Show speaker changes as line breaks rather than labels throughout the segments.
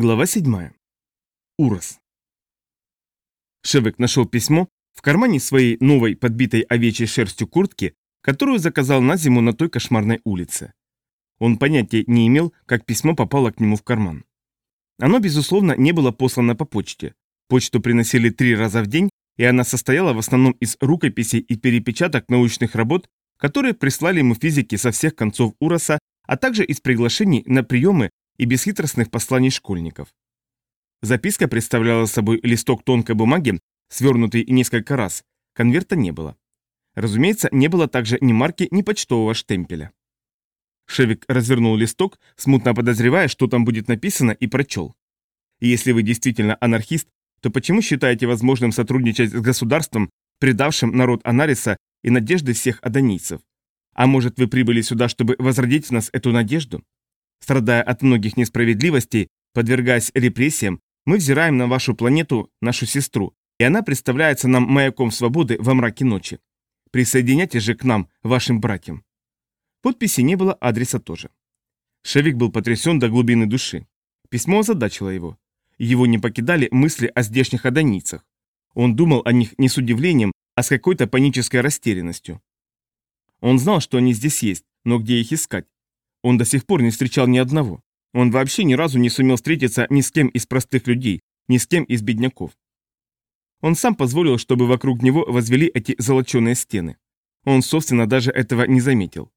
Глава 7. Урос. Шевик нашел письмо в кармане своей новой подбитой овечьей шерстью куртки, которую заказал на зиму на той кошмарной улице. Он понятия не имел, как письмо попало к нему в карман. Оно, безусловно, не было послано по почте. Почту приносили три раза в день, и она состояла в основном из рукописей и перепечаток научных работ, которые прислали ему физики со всех концов Уроса, а также из приглашений на приемы и бесхитростных посланий школьников. Записка представляла собой листок тонкой бумаги, свернутый несколько раз, конверта не было. Разумеется, не было также ни марки, ни почтового штемпеля. Шевик развернул листок, смутно подозревая, что там будет написано, и прочел. если вы действительно анархист, то почему считаете возможным сотрудничать с государством, предавшим народ Анариса и надежды всех адонийцев? А может, вы прибыли сюда, чтобы возродить в нас эту надежду? Страдая от многих несправедливостей, подвергаясь репрессиям, мы взираем на вашу планету, нашу сестру, и она представляется нам маяком свободы во мраке ночи. Присоединяйтесь же к нам, вашим братьям. Подписи не было, адреса тоже. Шевик был потрясен до глубины души. Письмо озадачило его. Его не покидали мысли о здешних адонийцах. Он думал о них не с удивлением, а с какой-то панической растерянностью. Он знал, что они здесь есть, но где их искать? Он до сих пор не встречал ни одного. Он вообще ни разу не сумел встретиться ни с кем из простых людей, ни с кем из бедняков. Он сам позволил, чтобы вокруг него возвели эти золоченые стены. Он, собственно, даже этого не заметил.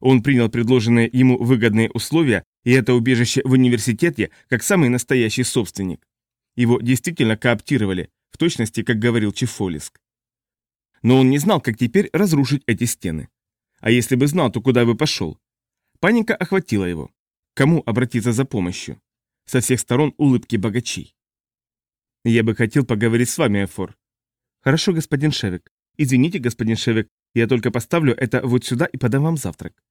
Он принял предложенные ему выгодные условия и это убежище в университете как самый настоящий собственник. Его действительно кооптировали, в точности, как говорил Чифолиск. Но он не знал, как теперь разрушить эти стены. А если бы знал, то куда бы пошел? Паника охватила его. Кому обратиться за помощью? Со всех сторон улыбки богачей. Я бы хотел поговорить с вами, Эфор. Хорошо, господин Шевик. Извините, господин Шевик, я только поставлю это вот сюда и подам вам завтрак.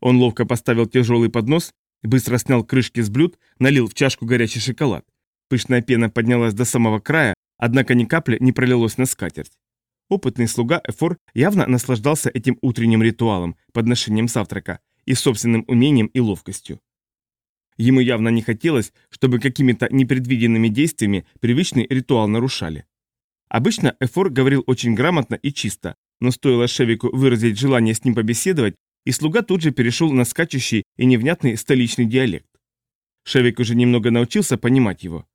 Он ловко поставил тяжелый поднос, быстро снял крышки с блюд, налил в чашку горячий шоколад. Пышная пена поднялась до самого края, однако ни капли не пролилось на скатерть. Опытный слуга Эфор явно наслаждался этим утренним ритуалом, подношением завтрака, и собственным умением и ловкостью. Ему явно не хотелось, чтобы какими-то непредвиденными действиями привычный ритуал нарушали. Обычно Эфор говорил очень грамотно и чисто, но стоило Шевику выразить желание с ним побеседовать, и слуга тут же перешел на скачущий и невнятный столичный диалект. Шевик уже немного научился понимать его.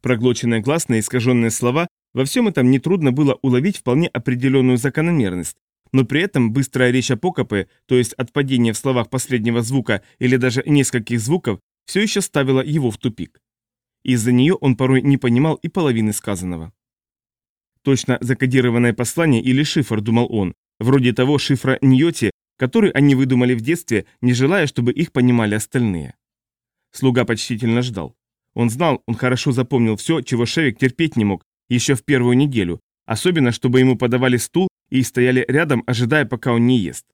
Проглоченные гласные искаженные слова, во всем этом нетрудно было уловить вполне определенную закономерность, но при этом быстрая речь апокопы, то есть отпадение в словах последнего звука или даже нескольких звуков, все еще ставила его в тупик. Из-за нее он порой не понимал и половины сказанного. Точно закодированное послание или шифр, думал он, вроде того шифра Ньоти, который они выдумали в детстве, не желая, чтобы их понимали остальные. Слуга почтительно ждал. Он знал, он хорошо запомнил все, чего Шевик терпеть не мог, еще в первую неделю, особенно, чтобы ему подавали стул и стояли рядом, ожидая, пока он не ест.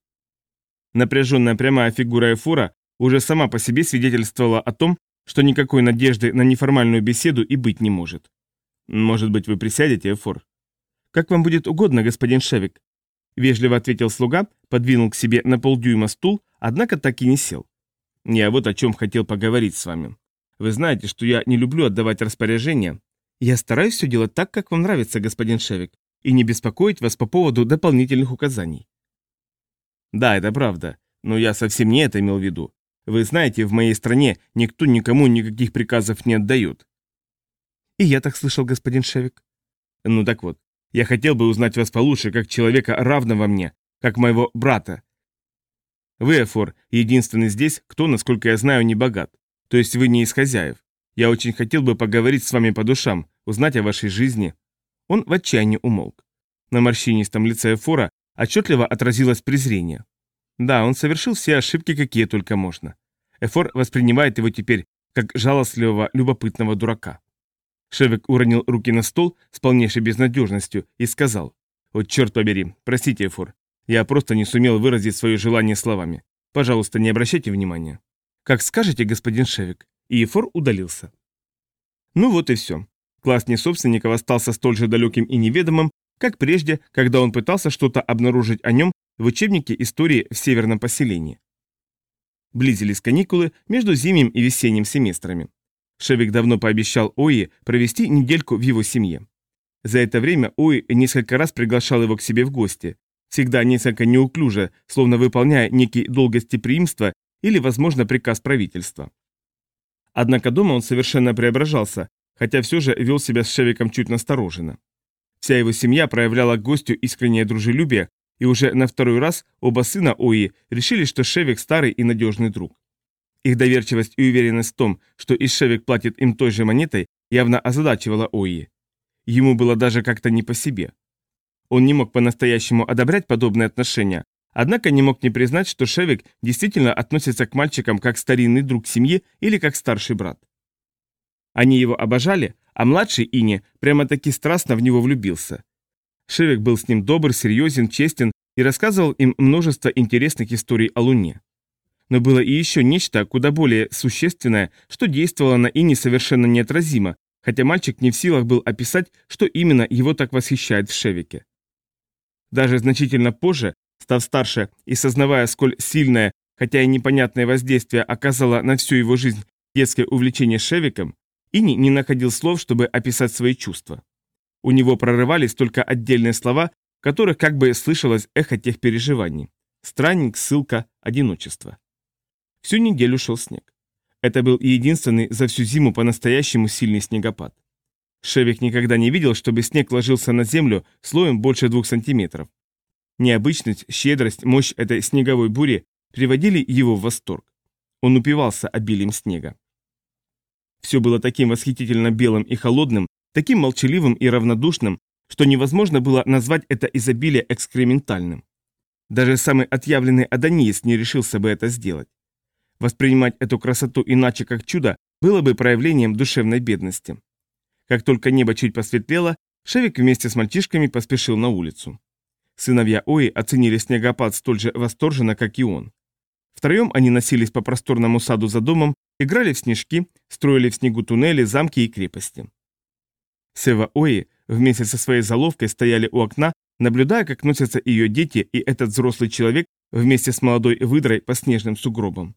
Напряженная прямая фигура Эфора уже сама по себе свидетельствовала о том, что никакой надежды на неформальную беседу и быть не может. «Может быть, вы присядете, Эфор?» «Как вам будет угодно, господин Шевик», — вежливо ответил слуга, подвинул к себе на полдюйма стул, однако так и не сел. «Я вот о чем хотел поговорить с вами. Вы знаете, что я не люблю отдавать распоряжения». «Я стараюсь все делать так, как вам нравится, господин Шевик и не беспокоить вас по поводу дополнительных указаний. Да, это правда, но я совсем не это имел в виду. Вы знаете, в моей стране никто никому никаких приказов не отдает. И я так слышал, господин Шевик. Ну так вот, я хотел бы узнать вас получше, как человека равного мне, как моего брата. Вы, Эфор, единственный здесь, кто, насколько я знаю, не богат. То есть вы не из хозяев. Я очень хотел бы поговорить с вами по душам, узнать о вашей жизни. Он в отчаянии умолк. На морщинистом лице Эфора отчетливо отразилось презрение. Да, он совершил все ошибки, какие только можно. Эфор воспринимает его теперь как жалостливого, любопытного дурака. Шевик уронил руки на стол с полнейшей безнадежностью и сказал, «Вот черт побери, простите, Эфор, я просто не сумел выразить свое желание словами. Пожалуйста, не обращайте внимания». «Как скажете, господин Шевик». И Эфор удалился. Ну вот и все. Класс несобственников остался столь же далеким и неведомым, как прежде, когда он пытался что-то обнаружить о нем в учебнике истории в северном поселении. Близились каникулы между зимним и весенним семестрами. Шевик давно пообещал Ои провести недельку в его семье. За это время Ои несколько раз приглашал его к себе в гости, всегда несколько неуклюже, словно выполняя некий долг гостеприимства или, возможно, приказ правительства. Однако дома он совершенно преображался, хотя все же вел себя с Шевиком чуть настороженно. Вся его семья проявляла к гостю искреннее дружелюбие, и уже на второй раз оба сына Ои решили, что Шевик старый и надежный друг. Их доверчивость и уверенность в том, что Ишевик платит им той же монетой, явно озадачивала Ои. Ему было даже как-то не по себе. Он не мог по-настоящему одобрять подобные отношения, однако не мог не признать, что Шевик действительно относится к мальчикам как старинный друг семьи или как старший брат. Они его обожали, а младший Ини прямо-таки страстно в него влюбился. Шевик был с ним добр, серьезен, честен и рассказывал им множество интересных историй о Луне. Но было и еще нечто куда более существенное, что действовало на Ини совершенно неотразимо, хотя мальчик не в силах был описать, что именно его так восхищает в Шевике. Даже значительно позже, став старше и сознавая, сколь сильное, хотя и непонятное воздействие оказало на всю его жизнь детское увлечение Шевиком, Ини не находил слов, чтобы описать свои чувства. У него прорывались только отдельные слова, которых как бы слышалось эхо тех переживаний. Странник, ссылка, одиночество. Всю неделю шел снег. Это был единственный за всю зиму по-настоящему сильный снегопад. Шевик никогда не видел, чтобы снег ложился на землю слоем больше двух сантиметров. Необычность, щедрость, мощь этой снеговой бури приводили его в восторг. Он упивался обилием снега. Все было таким восхитительно белым и холодным, таким молчаливым и равнодушным, что невозможно было назвать это изобилие экскрементальным. Даже самый отъявленный адониец не решился бы это сделать. Воспринимать эту красоту иначе как чудо было бы проявлением душевной бедности. Как только небо чуть посветлело, Шевик вместе с мальчишками поспешил на улицу. Сыновья Ои оценили снегопад столь же восторженно, как и он. Втроем они носились по просторному саду за домом, играли в снежки, строили в снегу туннели, замки и крепости. Сева Ои вместе со своей заловкой стояли у окна, наблюдая, как носятся ее дети и этот взрослый человек вместе с молодой выдрой по снежным сугробам.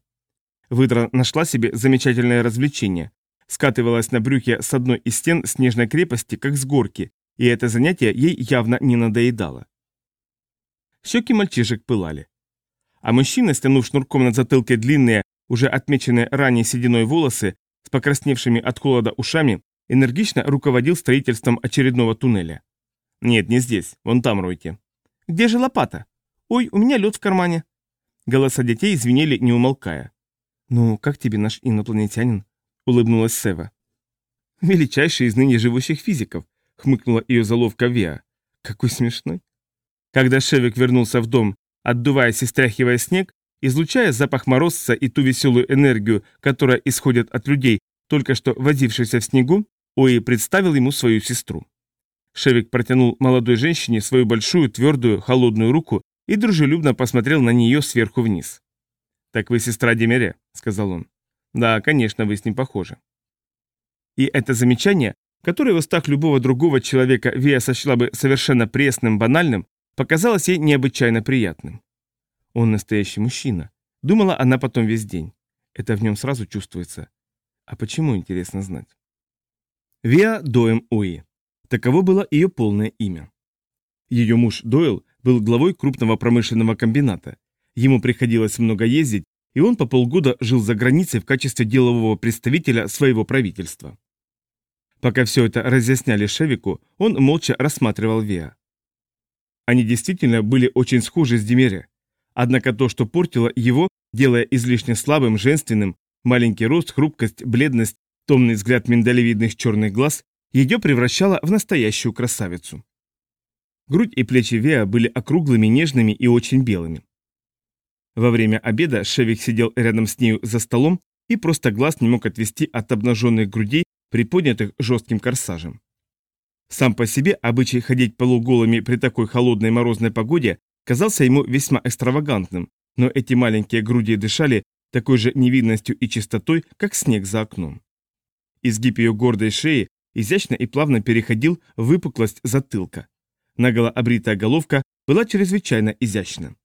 Выдра нашла себе замечательное развлечение. Скатывалась на брюхе с одной из стен снежной крепости, как с горки, и это занятие ей явно не надоедало. Щеки мальчишек пылали. А мужчина, стянув шнурком над затылкой длинные, уже отмеченные ранее сединой волосы, с покрасневшими от холода ушами, энергично руководил строительством очередного туннеля. «Нет, не здесь, вон там ройте». «Где же лопата? Ой, у меня лед в кармане». Голоса детей звенели, не умолкая. «Ну, как тебе наш инопланетянин?» — улыбнулась Сева. «Величайший из ныне живущих физиков», — хмыкнула ее заловка Виа. «Какой смешной». Когда Шевик вернулся в дом, отдуваясь и стряхивая снег, излучая запах морозца и ту веселую энергию, которая исходит от людей, только что возившихся в снегу, Ои представил ему свою сестру. Шевик протянул молодой женщине свою большую, твердую, холодную руку и дружелюбно посмотрел на нее сверху вниз. «Так вы сестра Демере», — сказал он. «Да, конечно, вы с ним похожи». И это замечание, которое в устах любого другого человека Вия сочла бы совершенно пресным, банальным, показалось ей необычайно приятным. Он настоящий мужчина. Думала она потом весь день. Это в нем сразу чувствуется. А почему, интересно знать? Виа Доем Ои. Таково было ее полное имя. Ее муж Дойл был главой крупного промышленного комбината, Ему приходилось много ездить, и он по полгода жил за границей в качестве делового представителя своего правительства. Пока все это разъясняли Шевику, он молча рассматривал Виа. Они действительно были очень схожи с Демере. Однако то, что портило его, делая излишне слабым, женственным, маленький рост, хрупкость, бледность, томный взгляд миндалевидных черных глаз, ее превращало в настоящую красавицу. Грудь и плечи Веа были округлыми, нежными и очень белыми. Во время обеда Шевик сидел рядом с нею за столом и просто глаз не мог отвести от обнаженных грудей, приподнятых жестким корсажем. Сам по себе обычай ходить полуголыми при такой холодной морозной погоде казался ему весьма экстравагантным, но эти маленькие груди дышали такой же невинностью и чистотой, как снег за окном. Изгиб ее гордой шеи изящно и плавно переходил в выпуклость затылка. Наголо обритая головка была чрезвычайно изящна.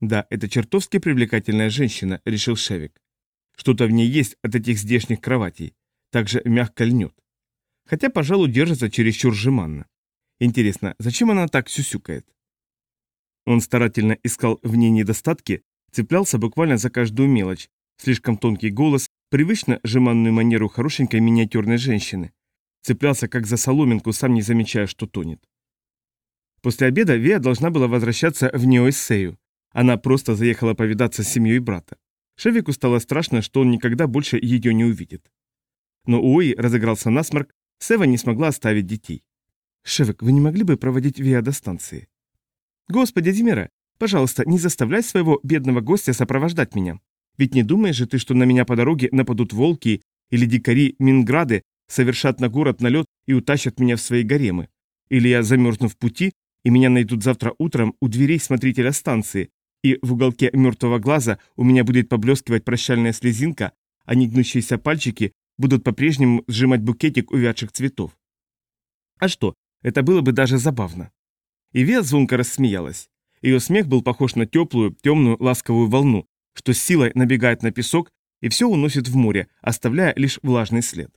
Да, это чертовски привлекательная женщина, решил Шевик. Что-то в ней есть от этих здешних кроватей. так же мягко льнет. Хотя, пожалуй, держится чересчур жеманно. Интересно, зачем она так сюсюкает? Он старательно искал в ней недостатки, цеплялся буквально за каждую мелочь, слишком тонкий голос, привычно жеманную манеру хорошенькой миниатюрной женщины. Цеплялся как за соломинку, сам не замечая, что тонет. После обеда Вея должна была возвращаться в Неоэссею. Она просто заехала повидаться с семьей брата. Шевику стало страшно, что он никогда больше ее не увидит. Но Уои разыгрался насморк, Сева не смогла оставить детей. «Шевик, вы не могли бы проводить Виа до станции?» «Господи, Димера, пожалуйста, не заставляй своего бедного гостя сопровождать меня. Ведь не думаешь же ты, что на меня по дороге нападут волки или дикари Минграды, совершат на город налет и утащат меня в свои гаремы? Или я замерзну в пути, и меня найдут завтра утром у дверей смотрителя станции, и в уголке мертвого глаза у меня будет поблескивать прощальная слезинка, а негнущиеся пальчики будут по-прежнему сжимать букетик увядших цветов. А что, это было бы даже забавно. И Виа звонко рассмеялась. Ее смех был похож на теплую, темную, ласковую волну, что с силой набегает на песок и все уносит в море, оставляя лишь влажный след.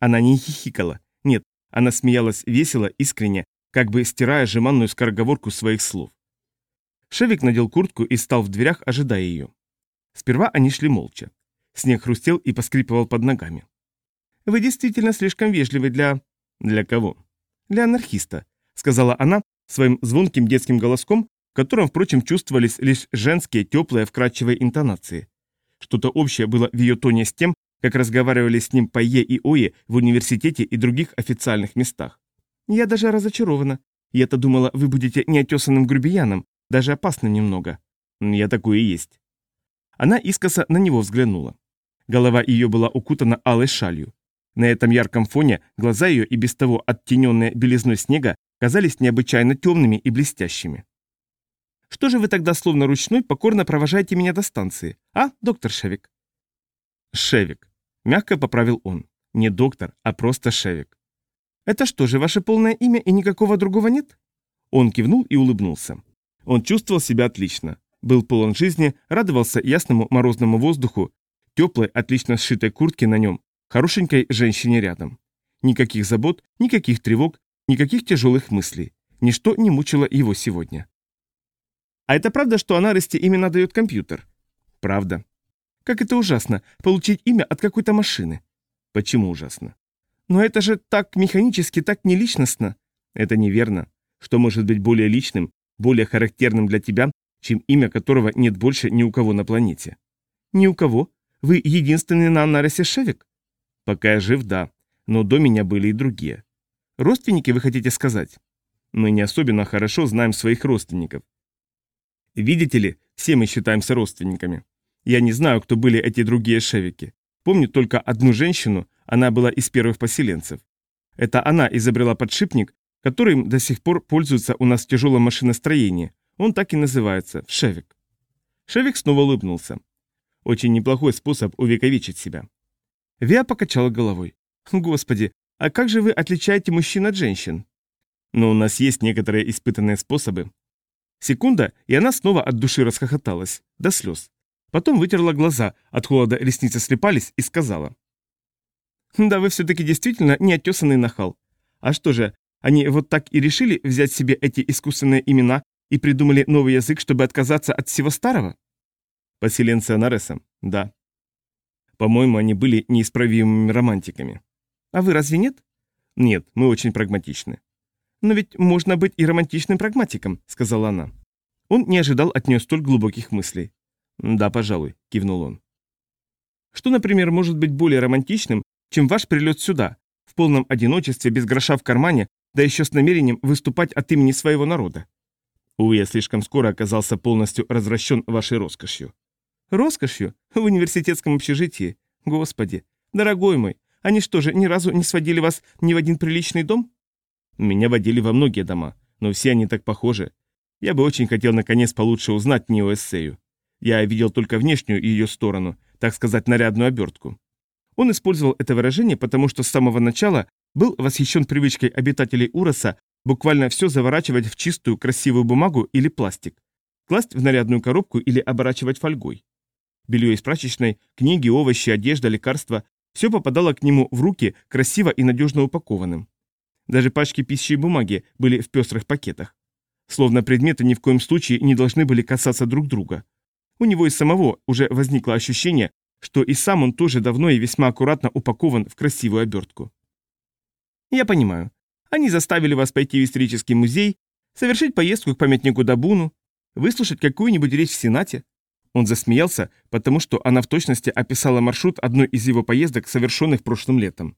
Она не хихикала. Нет, она смеялась весело, искренне, как бы стирая жеманную скороговорку своих слов. Шевик надел куртку и стал в дверях, ожидая ее. Сперва они шли молча. Снег хрустел и поскрипывал под ногами. «Вы действительно слишком вежливы для...» «Для кого?» «Для анархиста», — сказала она, своим звонким детским голоском, в котором, впрочем, чувствовались лишь женские, теплые, вкрадчивые интонации. Что-то общее было в ее тоне с тем, как разговаривали с ним Пайе и Ое в университете и других официальных местах. «Я даже разочарована. Я-то думала, вы будете неотесанным грубияном, даже опасным немного. Я такой и есть». Она искоса на него взглянула. Голова ее была укутана алой шалью. На этом ярком фоне глаза ее и без того оттененные белизной снега казались необычайно темными и блестящими. «Что же вы тогда словно ручной покорно провожаете меня до станции, а, доктор Шевик?» «Шевик», — мягко поправил он. «Не доктор, а просто Шевик». «Это что же, ваше полное имя и никакого другого нет?» Он кивнул и улыбнулся. Он чувствовал себя отлично, был полон жизни, радовался ясному морозному воздуху, теплой, отлично сшитой куртке на нем, хорошенькой женщине рядом. Никаких забот, никаких тревог, Никаких тяжелых мыслей. Ничто не мучило его сегодня. А это правда, что Анаресте имена дает компьютер? Правда. Как это ужасно, получить имя от какой-то машины. Почему ужасно? Но это же так механически, так неличностно. Это неверно. Что может быть более личным, более характерным для тебя, чем имя которого нет больше ни у кого на планете? Ни у кого? Вы единственный на Анаресе Шевик? Пока я жив, да. Но до меня были и другие. Родственники, вы хотите сказать? Мы не особенно хорошо знаем своих родственников. Видите ли, все мы считаемся родственниками. Я не знаю, кто были эти другие шевики. Помню только одну женщину, она была из первых поселенцев. Это она изобрела подшипник, которым до сих пор пользуются у нас в тяжелом машиностроении. Он так и называется – шевик. Шевик снова улыбнулся. Очень неплохой способ увековечить себя. Виа покачала головой. Господи, а как же вы отличаете мужчин от женщин? Но у нас есть некоторые испытанные способы. Секунда, и она снова от души расхохоталась, до слез. Потом вытерла глаза, от холода ресницы слепались и сказала. «Да вы все-таки действительно неотесанный нахал. А что же, они вот так и решили взять себе эти искусственные имена и придумали новый язык, чтобы отказаться от всего старого?» Поселенцы Анареса, да. По-моему, они были неисправимыми романтиками. А вы разве нет? Нет, мы очень прагматичны. Но ведь можно быть и романтичным прагматиком, сказала она. Он не ожидал от нее столь глубоких мыслей. Да, пожалуй, кивнул он. Что, например, может быть более романтичным, чем ваш прилет сюда, в полном одиночестве, без гроша в кармане, да еще с намерением выступать от имени своего народа? Увы, я слишком скоро оказался полностью развращен вашей роскошью. Роскошью? В университетском общежитии? Господи, дорогой мой, они что же, ни разу не сводили вас ни в один приличный дом? Меня водили во многие дома, но все они так похожи. Я бы очень хотел наконец получше узнать Нио Эссею. Я видел только внешнюю ее сторону, так сказать, нарядную обертку. Он использовал это выражение, потому что с самого начала был восхищен привычкой обитателей Уроса буквально все заворачивать в чистую красивую бумагу или пластик, класть в нарядную коробку или оборачивать фольгой. Белье из прачечной, книги, овощи, одежда, лекарства Все попадало к нему в руки красиво и надежно упакованным. Даже пачки пищи и бумаги были в пестрых пакетах. Словно предметы ни в коем случае не должны были касаться друг друга. У него и самого уже возникло ощущение, что и сам он тоже давно и весьма аккуратно упакован в красивую обертку. «Я понимаю. Они заставили вас пойти в исторический музей, совершить поездку к памятнику Дабуну, выслушать какую-нибудь речь в Сенате». Он засмеялся, потому что она в точности описала маршрут одной из его поездок, совершенных прошлым летом.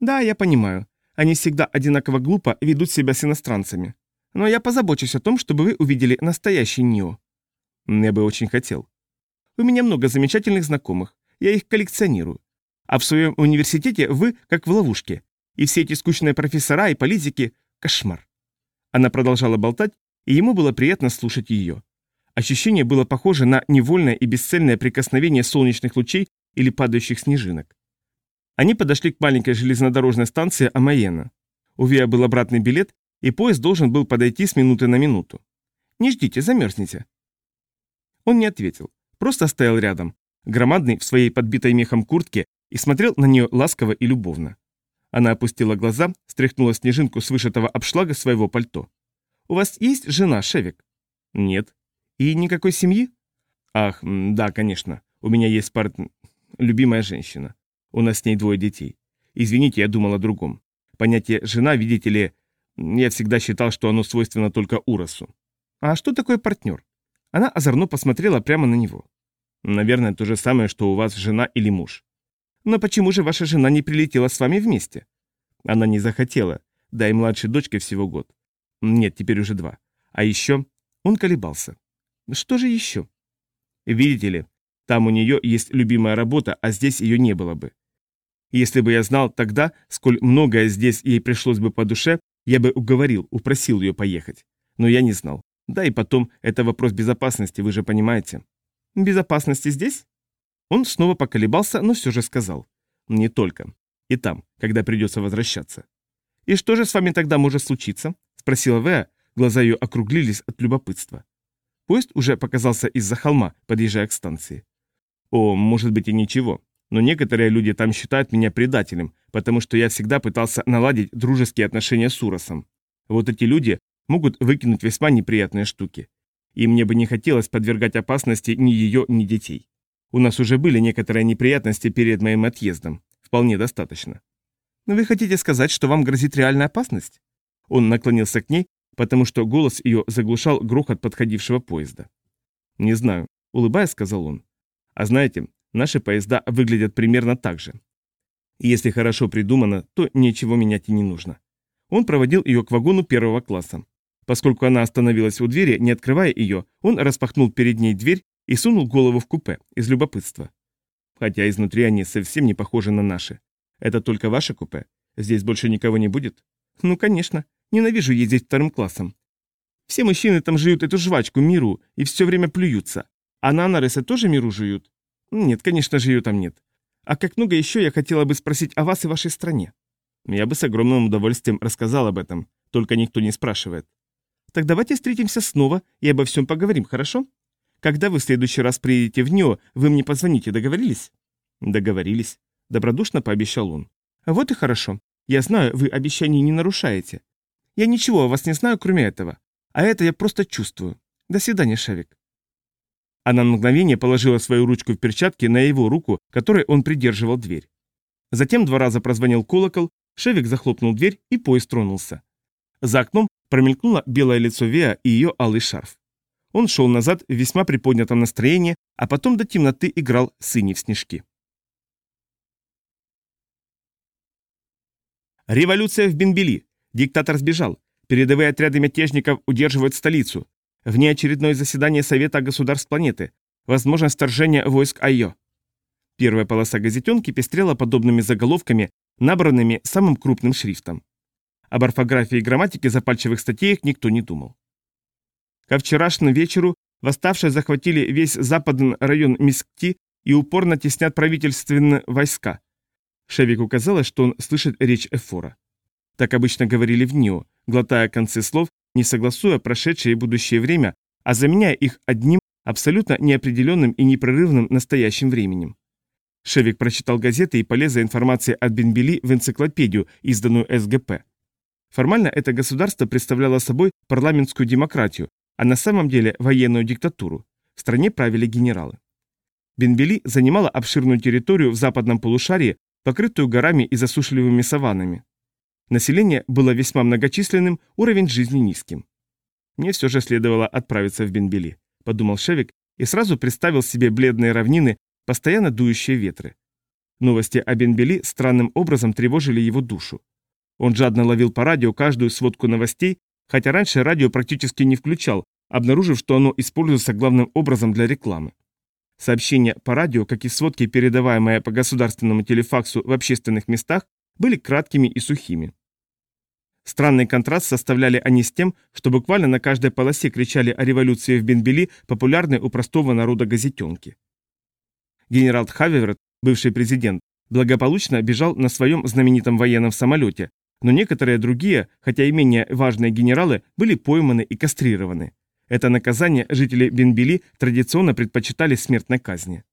«Да, я понимаю. Они всегда одинаково глупо ведут себя с иностранцами. Но я позабочусь о том, чтобы вы увидели настоящий НИО. Я бы очень хотел. У меня много замечательных знакомых. Я их коллекционирую. А в своем университете вы как в ловушке. И все эти скучные профессора и политики – кошмар. Она продолжала болтать, и ему было приятно слушать ее. Ощущение было похоже на невольное и бесцельное прикосновение солнечных лучей или падающих снежинок. Они подошли к маленькой железнодорожной станции Амаена. У Виа был обратный билет, и поезд должен был подойти с минуты на минуту. «Не ждите, замерзнете». Он не ответил, просто стоял рядом, громадный в своей подбитой мехом куртке, и смотрел на нее ласково и любовно. Она опустила глаза, стряхнула снежинку с вышитого обшлага своего пальто. «У вас есть жена, Шевик?» «Нет». «И никакой семьи?» «Ах, да, конечно. У меня есть пар... любимая женщина. У нас с ней двое детей. Извините, я думал о другом. Понятие «жена», видите ли, я всегда считал, что оно свойственно только Уросу. А что такое партнер? Она озорно посмотрела прямо на него. Наверное, то же самое, что у вас жена или муж. Но почему же ваша жена не прилетела с вами вместе? Она не захотела. Да и младшей дочке всего год. Нет, теперь уже два. А еще он колебался. Что же еще? Видите ли, там у нее есть любимая работа, а здесь ее не было бы. Если бы я знал тогда, сколь многое здесь ей пришлось бы по душе, я бы уговорил, упросил ее поехать. Но я не знал. Да и потом, это вопрос безопасности, вы же понимаете. Безопасности здесь? Он снова поколебался, но все же сказал. Не только. И там, когда придется возвращаться. «И что же с вами тогда может случиться?» – спросила Веа, глаза ее округлились от любопытства. Поезд уже показался из-за холма, подъезжая к станции. «О, может быть и ничего. Но некоторые люди там считают меня предателем, потому что я всегда пытался наладить дружеские отношения с Уросом. Вот эти люди могут выкинуть весьма неприятные штуки. И мне бы не хотелось подвергать опасности ни ее, ни детей. У нас уже были некоторые неприятности перед моим отъездом. Вполне достаточно. Но вы хотите сказать, что вам грозит реальная опасность? Он наклонился к ней, потому что голос ее заглушал грохот подходившего поезда. «Не знаю», — улыбаясь, сказал он. «А знаете, Наши поезда выглядят примерно так же. если хорошо придумано, то ничего менять и не нужно. Он проводил ее к вагону первого класса. Поскольку она остановилась у двери, не открывая ее, он распахнул перед ней дверь и сунул голову в купе, из любопытства. Хотя изнутри они совсем не похожи на наши. Это только ваше купе? Здесь больше никого не будет? Ну, конечно. Ненавижу ездить вторым классом. Все мужчины там жуют эту жвачку, миру, и все время плюются. А на Анареса тоже миру жуют? Нет, конечно же, ее там нет. А как много еще я хотела бы спросить о вас и вашей стране? Я бы с огромным удовольствием рассказал об этом, только никто не спрашивает. Так давайте встретимся снова и обо всем поговорим, хорошо? Когда вы в следующий раз приедете в НИО, вы мне позвоните, договорились? Договорились. Добродушно пообещал он. Вот и хорошо. Я знаю, вы обещаний не нарушаете. Я ничего о вас не знаю, кроме этого. А это я просто чувствую. До свидания, Шавик. Она на мгновение положила свою ручку в перчатке на его руку, которой он придерживал дверь. Затем два раза прозвонил колокол, Шевик захлопнул дверь и поезд тронулся. За окном промелькнуло белое лицо Веа и ее алый шарф. Он шел назад в весьма приподнятом настроении, а потом до темноты играл сыни в снежки. Революция в Бенбели. Диктатор сбежал. Передовые отряды мятежников удерживают столицу. Внеочередное заседание Совета государств планеты. Возможность вторжения войск Айо. Первая полоса газетенки пестрела подобными заголовками, набранными самым крупным шрифтом. Об орфографии и грамматике запальчивых статеях никто не думал. Ко вчерашнему вечеру восставшие захватили весь западный район Мискти и упорно теснят правительственные войска. Шевику казалось, что он слышит речь Эфора. Так обычно говорили в НИО, глотая концы слов не согласуя прошедшее и будущее время, а заменяя их одним абсолютно неопределенным и непрерывным настоящим временем. Шевик прочитал газеты и полез за информацией от Бенбели в энциклопедию, изданную СГП. Формально это государство представляло собой парламентскую демократию, а на самом деле военную диктатуру. В стране правили генералы. Бенбели занимала обширную территорию в западном полушарии, покрытую горами и засушливыми саваннами. Население было весьма многочисленным, уровень жизни низким. Мне все же следовало отправиться в Бенбели, подумал Шевик и сразу представил себе бледные равнины, постоянно дующие ветры. Новости о Бенбели странным образом тревожили его душу. Он жадно ловил по радио каждую сводку новостей, хотя раньше радио практически не включал, обнаружив, что оно используется главным образом для рекламы. Сообщения по радио, как и сводки, передаваемые по государственному телефаксу в общественных местах, были краткими и сухими. Странный контраст составляли они с тем, что буквально на каждой полосе кричали о революции в Бенбели, популярной у простого народа газетенки. Генерал Тхаверт, бывший президент, благополучно бежал на своем знаменитом военном самолете, но некоторые другие, хотя и менее важные генералы, были пойманы и кастрированы. Это наказание жители Бенбели традиционно предпочитали смертной казни.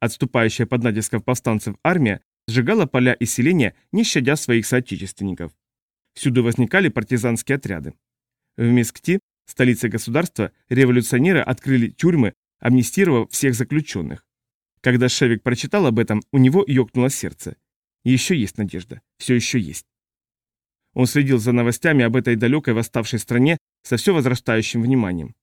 Отступающая под натиском повстанцев армия сжигала поля и селения, не щадя своих соотечественников. Всюду возникали партизанские отряды. В Мискти, столице государства, революционеры открыли тюрьмы, амнистировав всех заключенных. Когда Шевик прочитал об этом, у него ёкнуло сердце. Еще есть надежда, все еще есть. Он следил за новостями об этой далекой восставшей стране со все возрастающим вниманием.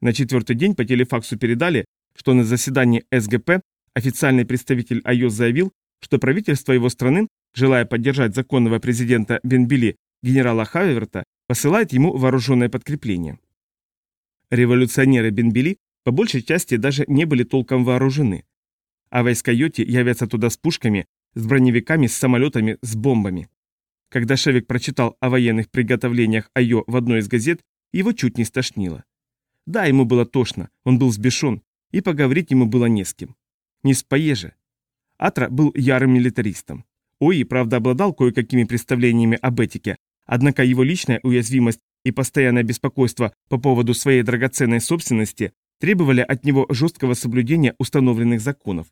На четвертый день по телефаксу передали, что на заседании СГП официальный представитель АЙОС заявил, что правительство его страны, желая поддержать законного президента Бенбили генерала Хаверта, посылает ему вооруженное подкрепление. Революционеры Бенбили по большей части даже не были толком вооружены, а войска Йоти явятся туда с пушками, с броневиками, с самолетами, с бомбами. Когда Шевик прочитал о военных приготовлениях Айо в одной из газет, его чуть не стошнило. Да, ему было тошно, он был сбешен, и поговорить ему было не с кем. Не с Паеже. Атра был ярым милитаристом. Ои, правда, обладал кое-какими представлениями об этике, однако его личная уязвимость и постоянное беспокойство по поводу своей драгоценной собственности требовали от него жесткого соблюдения установленных законов.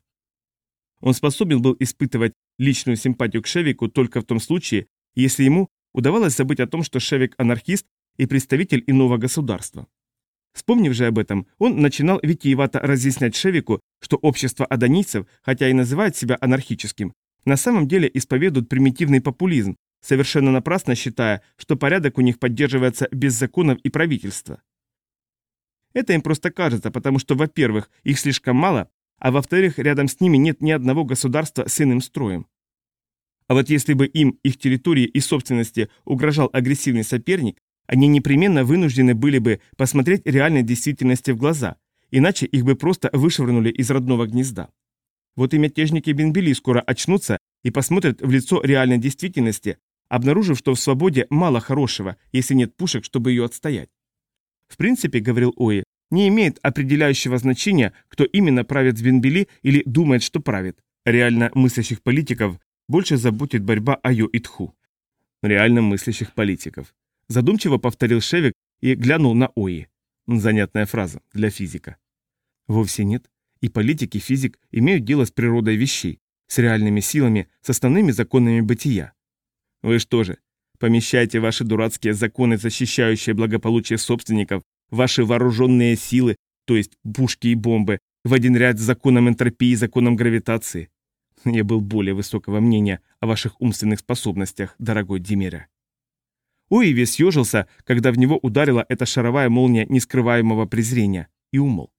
Он способен был испытывать личную симпатию к Шевику только в том случае, если ему удавалось забыть о том, что Шевик анархист и представитель иного государства. Вспомнив же об этом, он начинал витиевато разъяснять Шевику, что общество адонийцев, хотя и называет себя анархическим, на самом деле исповедует примитивный популизм, совершенно напрасно считая, что порядок у них поддерживается без законов и правительства. Это им просто кажется, потому что, во-первых, их слишком мало, а во-вторых, рядом с ними нет ни одного государства с иным строем. А вот если бы им, их территории и собственности угрожал агрессивный соперник, они непременно вынуждены были бы посмотреть реальной действительности в глаза, иначе их бы просто вышвырнули из родного гнезда. Вот и мятежники Бенбели скоро очнутся и посмотрят в лицо реальной действительности, обнаружив, что в свободе мало хорошего, если нет пушек, чтобы ее отстоять. В принципе, говорил Ои, не имеет определяющего значения, кто именно правит в Бенбели или думает, что правит. Реально мыслящих политиков больше заботит борьба Айо и Тху. Реально мыслящих политиков. Задумчиво повторил Шевик и глянул на Ои. Занятная фраза для физика. Вовсе нет. И политик, и физик имеют дело с природой вещей, с реальными силами, с основными законами бытия. Вы что же, помещаете ваши дурацкие законы, защищающие благополучие собственников, ваши вооруженные силы, то есть пушки и бомбы, в один ряд с законом энтропии и законом гравитации? Я был более высокого мнения о ваших умственных способностях, дорогой Димера. Уиви съежился, когда в него ударила эта шаровая молния нескрываемого презрения, и умолк.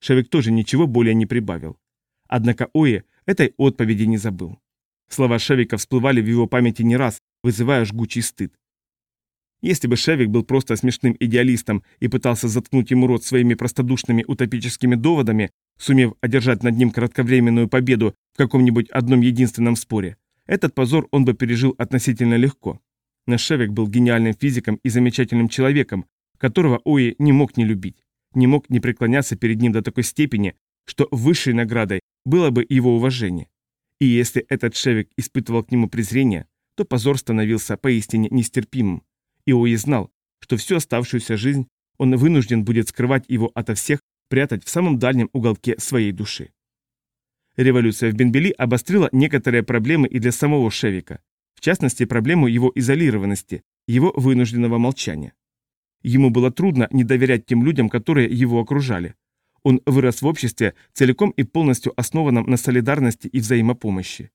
Шевик тоже ничего более не прибавил. Однако Ои этой отповеди не забыл. Слова Шевика всплывали в его памяти не раз, вызывая жгучий стыд. Если бы Шевик был просто смешным идеалистом и пытался заткнуть ему рот своими простодушными утопическими доводами, сумев одержать над ним кратковременную победу в каком-нибудь одном единственном споре, этот позор он бы пережил относительно легко. Но Шевик был гениальным физиком и замечательным человеком, которого Ои не мог не любить, не мог не преклоняться перед ним до такой степени, что высшей наградой было бы его уважение. И если этот Шевик испытывал к нему презрение, то позор становился поистине нестерпимым. И Ои знал, что всю оставшуюся жизнь он вынужден будет скрывать его ото всех, прятать в самом дальнем уголке своей души. Революция в Бенбели обострила некоторые проблемы и для самого Шевика, в частности, проблему его изолированности, его вынужденного молчания. Ему было трудно не доверять тем людям, которые его окружали. Он вырос в обществе, целиком и полностью основанном на солидарности и взаимопомощи.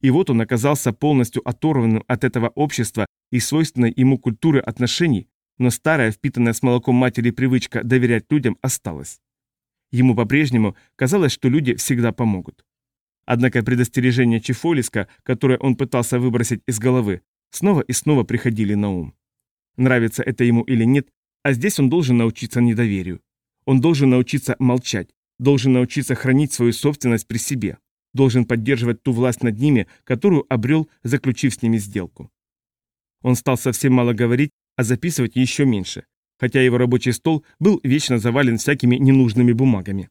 И вот он оказался полностью оторванным от этого общества и свойственной ему культуры отношений, но старая, впитанная с молоком матери привычка доверять людям осталась. Ему по-прежнему казалось, что люди всегда помогут. Однако предостережения Чифолиска, которые он пытался выбросить из головы, снова и снова приходили на ум. Нравится это ему или нет, а здесь он должен научиться недоверию. Он должен научиться молчать, должен научиться хранить свою собственность при себе, должен поддерживать ту власть над ними, которую обрел, заключив с ними сделку. Он стал совсем мало говорить, а записывать еще меньше, хотя его рабочий стол был вечно завален всякими ненужными бумагами.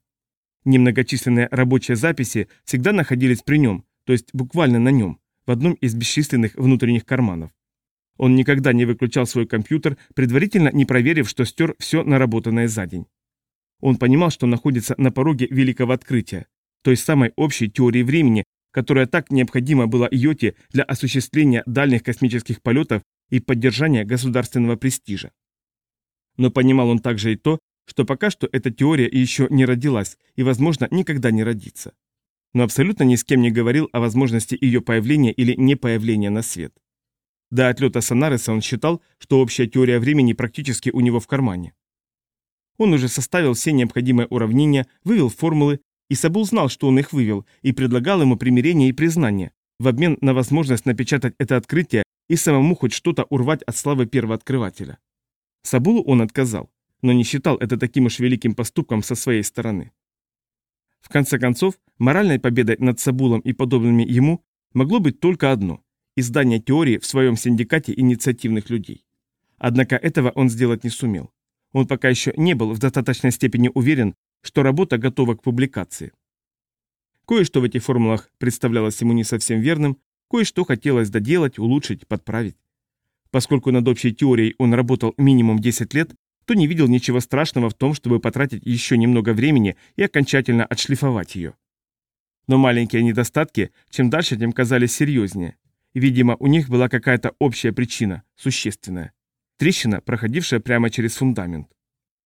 Немногочисленные рабочие записи всегда находились при нем, то есть буквально на нем, в одном из бесчисленных внутренних карманов. Он никогда не выключал свой компьютер, предварительно не проверив, что стер все наработанное за день. Он понимал, что находится на пороге великого открытия, той самой общей теории времени, которая так необходима была Йоте для осуществления дальних космических полетов и поддержания государственного престижа. Но понимал он также и то, что пока что эта теория еще не родилась и, возможно, никогда не родится. Но абсолютно ни с кем не говорил о возможности ее появления или непоявления на свет. До отлета Сонареса он считал, что общая теория времени практически у него в кармане. Он уже составил все необходимые уравнения, вывел формулы, и Сабул знал, что он их вывел, и предлагал ему примирение и признание, в обмен на возможность напечатать это открытие и самому хоть что-то урвать от славы первооткрывателя. Сабулу он отказал, но не считал это таким уж великим поступком со своей стороны. В конце концов, моральной победой над Сабулом и подобными ему могло быть только одно – издание теории в своем синдикате инициативных людей. Однако этого он сделать не сумел. Он пока еще не был в достаточной степени уверен, что работа готова к публикации. Кое-что в этих формулах представлялось ему не совсем верным, кое-что хотелось доделать, улучшить, подправить. Поскольку над общей теорией он работал минимум 10 лет, то не видел ничего страшного в том, чтобы потратить еще немного времени и окончательно отшлифовать ее. Но маленькие недостатки, чем дальше, тем казались серьезнее. И, видимо, у них была какая-то общая причина, существенная. Трещина, проходившая прямо через фундамент.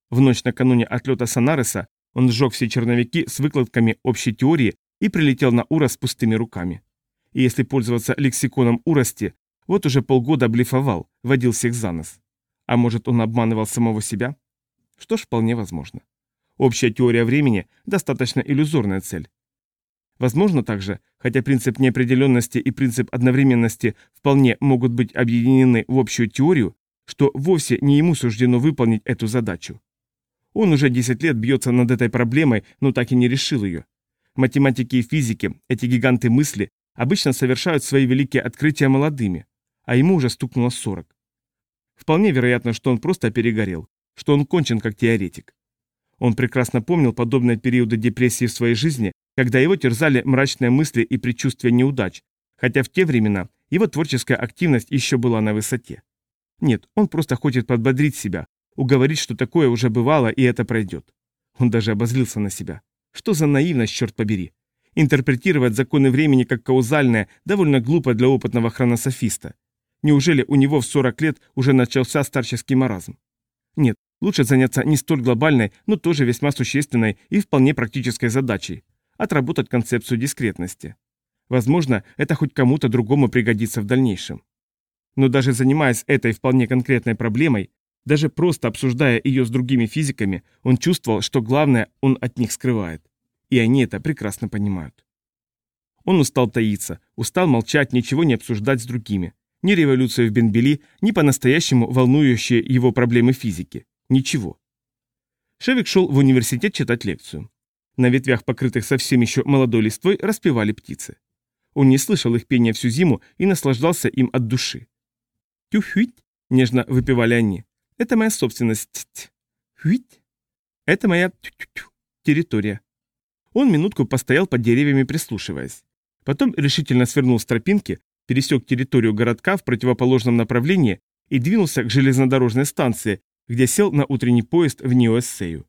В ночь накануне отлета Сонареса он сжег все черновики с выкладками общей теории и прилетел на Ура с пустыми руками. И если пользоваться лексиконом Урости, вот уже полгода блефовал, водил всех за нос. А может, он обманывал самого себя? Что ж, вполне возможно. Общая теория времени – достаточно иллюзорная цель. Возможно также, хотя принцип неопределенности и принцип одновременности вполне могут быть объединены в общую теорию, что вовсе не ему суждено выполнить эту задачу. Он уже 10 лет бьется над этой проблемой, но так и не решил ее. Математики и физики, эти гиганты мысли, обычно совершают свои великие открытия молодыми, а ему уже стукнуло 40. Вполне вероятно, что он просто перегорел, что он кончен как теоретик. Он прекрасно помнил подобные периоды депрессии в своей жизни, когда его терзали мрачные мысли и предчувствия неудач, хотя в те времена его творческая активность еще была на высоте. Нет, он просто хочет подбодрить себя, уговорить, что такое уже бывало и это пройдет. Он даже обозлился на себя. Что за наивность, черт побери. Интерпретировать законы времени как каузальное довольно глупо для опытного хронософиста. Неужели у него в 40 лет уже начался старческий маразм? Нет, лучше заняться не столь глобальной, но тоже весьма существенной и вполне практической задачей – отработать концепцию дискретности. Возможно, это хоть кому-то другому пригодится в дальнейшем. Но даже занимаясь этой вполне конкретной проблемой, даже просто обсуждая ее с другими физиками, он чувствовал, что главное он от них скрывает. И они это прекрасно понимают. Он устал таиться, устал молчать, ничего не обсуждать с другими. Ни революцию в Бенбели, ни по-настоящему волнующие его проблемы физики. Ничего. Шевик шел в университет читать лекцию. На ветвях, покрытых совсем еще молодой листвой, распевали птицы. Он не слышал их пения всю зиму и наслаждался им от души. «Тюхюить!» — нежно выпивали они. «Это моя собственность. Хюить! Это моя территория». Он минутку постоял под деревьями, прислушиваясь. Потом решительно свернул с тропинки, пересек территорию городка в противоположном направлении и двинулся к железнодорожной станции, где сел на утренний поезд в нью -Эссею.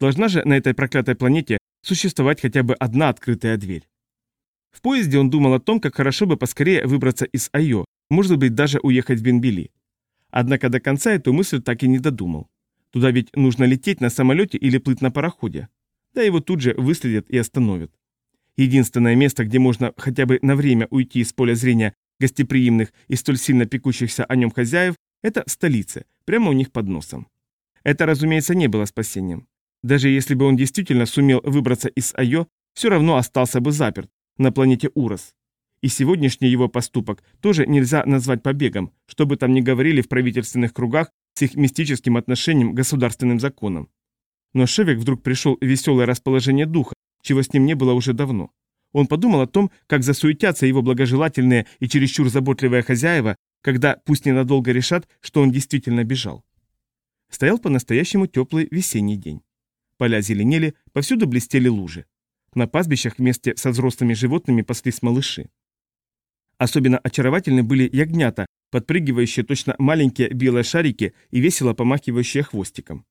Должна же на этой проклятой планете существовать хотя бы одна открытая дверь. В поезде он думал о том, как хорошо бы поскорее выбраться из Айо, может быть, даже уехать в Бенбили. Однако до конца эту мысль так и не додумал. Туда ведь нужно лететь на самолете или плыть на пароходе. Да его тут же выследят и остановят. Единственное место, где можно хотя бы на время уйти из поля зрения гостеприимных и столь сильно пекущихся о нем хозяев, это столица, прямо у них под носом. Это, разумеется, не было спасением. Даже если бы он действительно сумел выбраться из Айо, все равно остался бы заперт на планете Урос. И сегодняшний его поступок тоже нельзя назвать побегом, что бы там ни говорили в правительственных кругах с их мистическим отношением к государственным законам. Но Шевик вдруг пришел в веселое расположение духа, чего с ним не было уже давно. Он подумал о том, как засуетятся его благожелательные и чересчур заботливые хозяева, когда пусть ненадолго решат, что он действительно бежал. Стоял по-настоящему теплый весенний день. Поля зеленели, повсюду блестели лужи. На пастбищах вместе со взрослыми животными паслись малыши. Особенно очаровательны были ягнята, подпрыгивающие точно маленькие белые шарики и весело помахивающие хвостиком.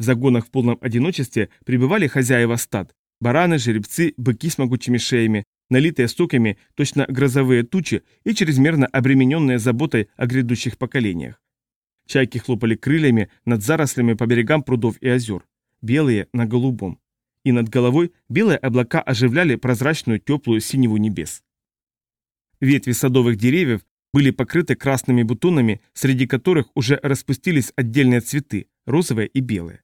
В загонах в полном одиночестве пребывали хозяева стад, бараны, жеребцы, быки с могучими шеями, налитые стоками точно грозовые тучи и чрезмерно обремененные заботой о грядущих поколениях. Чайки хлопали крыльями над зарослями по берегам прудов и озер, белые на голубом. И над головой белые облака оживляли прозрачную теплую синеву небес. Ветви садовых деревьев были покрыты красными бутонами, среди которых уже распустились отдельные цветы, розовые и белые.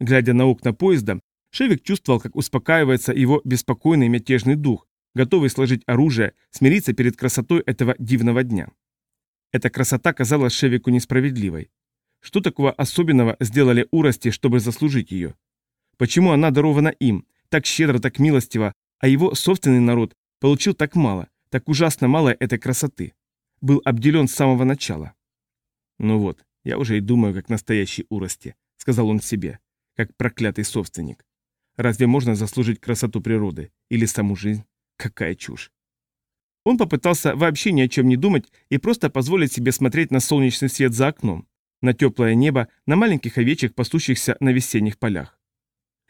Глядя на окна поезда, Шевик чувствовал, как успокаивается его беспокойный мятежный дух, готовый сложить оружие, смириться перед красотой этого дивного дня. Эта красота казалась Шевику несправедливой. Что такого особенного сделали урости, чтобы заслужить ее? Почему она дарована им, так щедро, так милостиво, а его собственный народ получил так мало, так ужасно мало этой красоты? Был обделен с самого начала. «Ну вот, я уже и думаю, как настоящий урости», — сказал он себе, как проклятый собственник. Разве можно заслужить красоту природы или саму жизнь? Какая чушь. Он попытался вообще ни о чем не думать и просто позволить себе смотреть на солнечный свет за окном, на теплое небо, на маленьких овечек, пасущихся на весенних полях.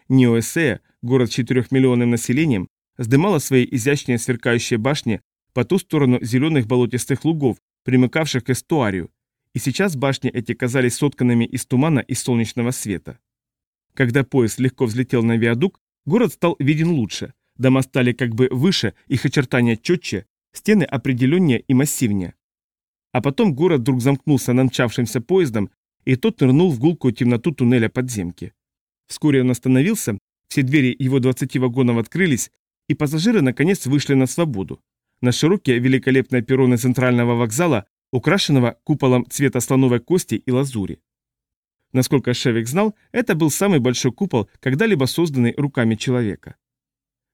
Ниоэсея, город с 4 миллионным населением, сдымала свои изящные сверкающие башни по ту сторону зеленых болотистых лугов, примыкавших к эстуарию, и сейчас башни эти казались сотканными из тумана и солнечного света. Когда поезд легко взлетел на виадук, город стал виден лучше. Дома стали как бы выше, их очертания четче, стены определеннее и массивнее. А потом город вдруг замкнулся намчавшимся поездом, и тот нырнул в гулкую темноту туннеля подземки. Вскоре он остановился, все двери его 20 вагонов открылись, и пассажиры наконец вышли на свободу. На широкие великолепные перроны центрального вокзала, украшенного куполом цвета слоновой кости и лазури. Насколько Шевик знал, это был самый большой купол, когда-либо созданный руками человека.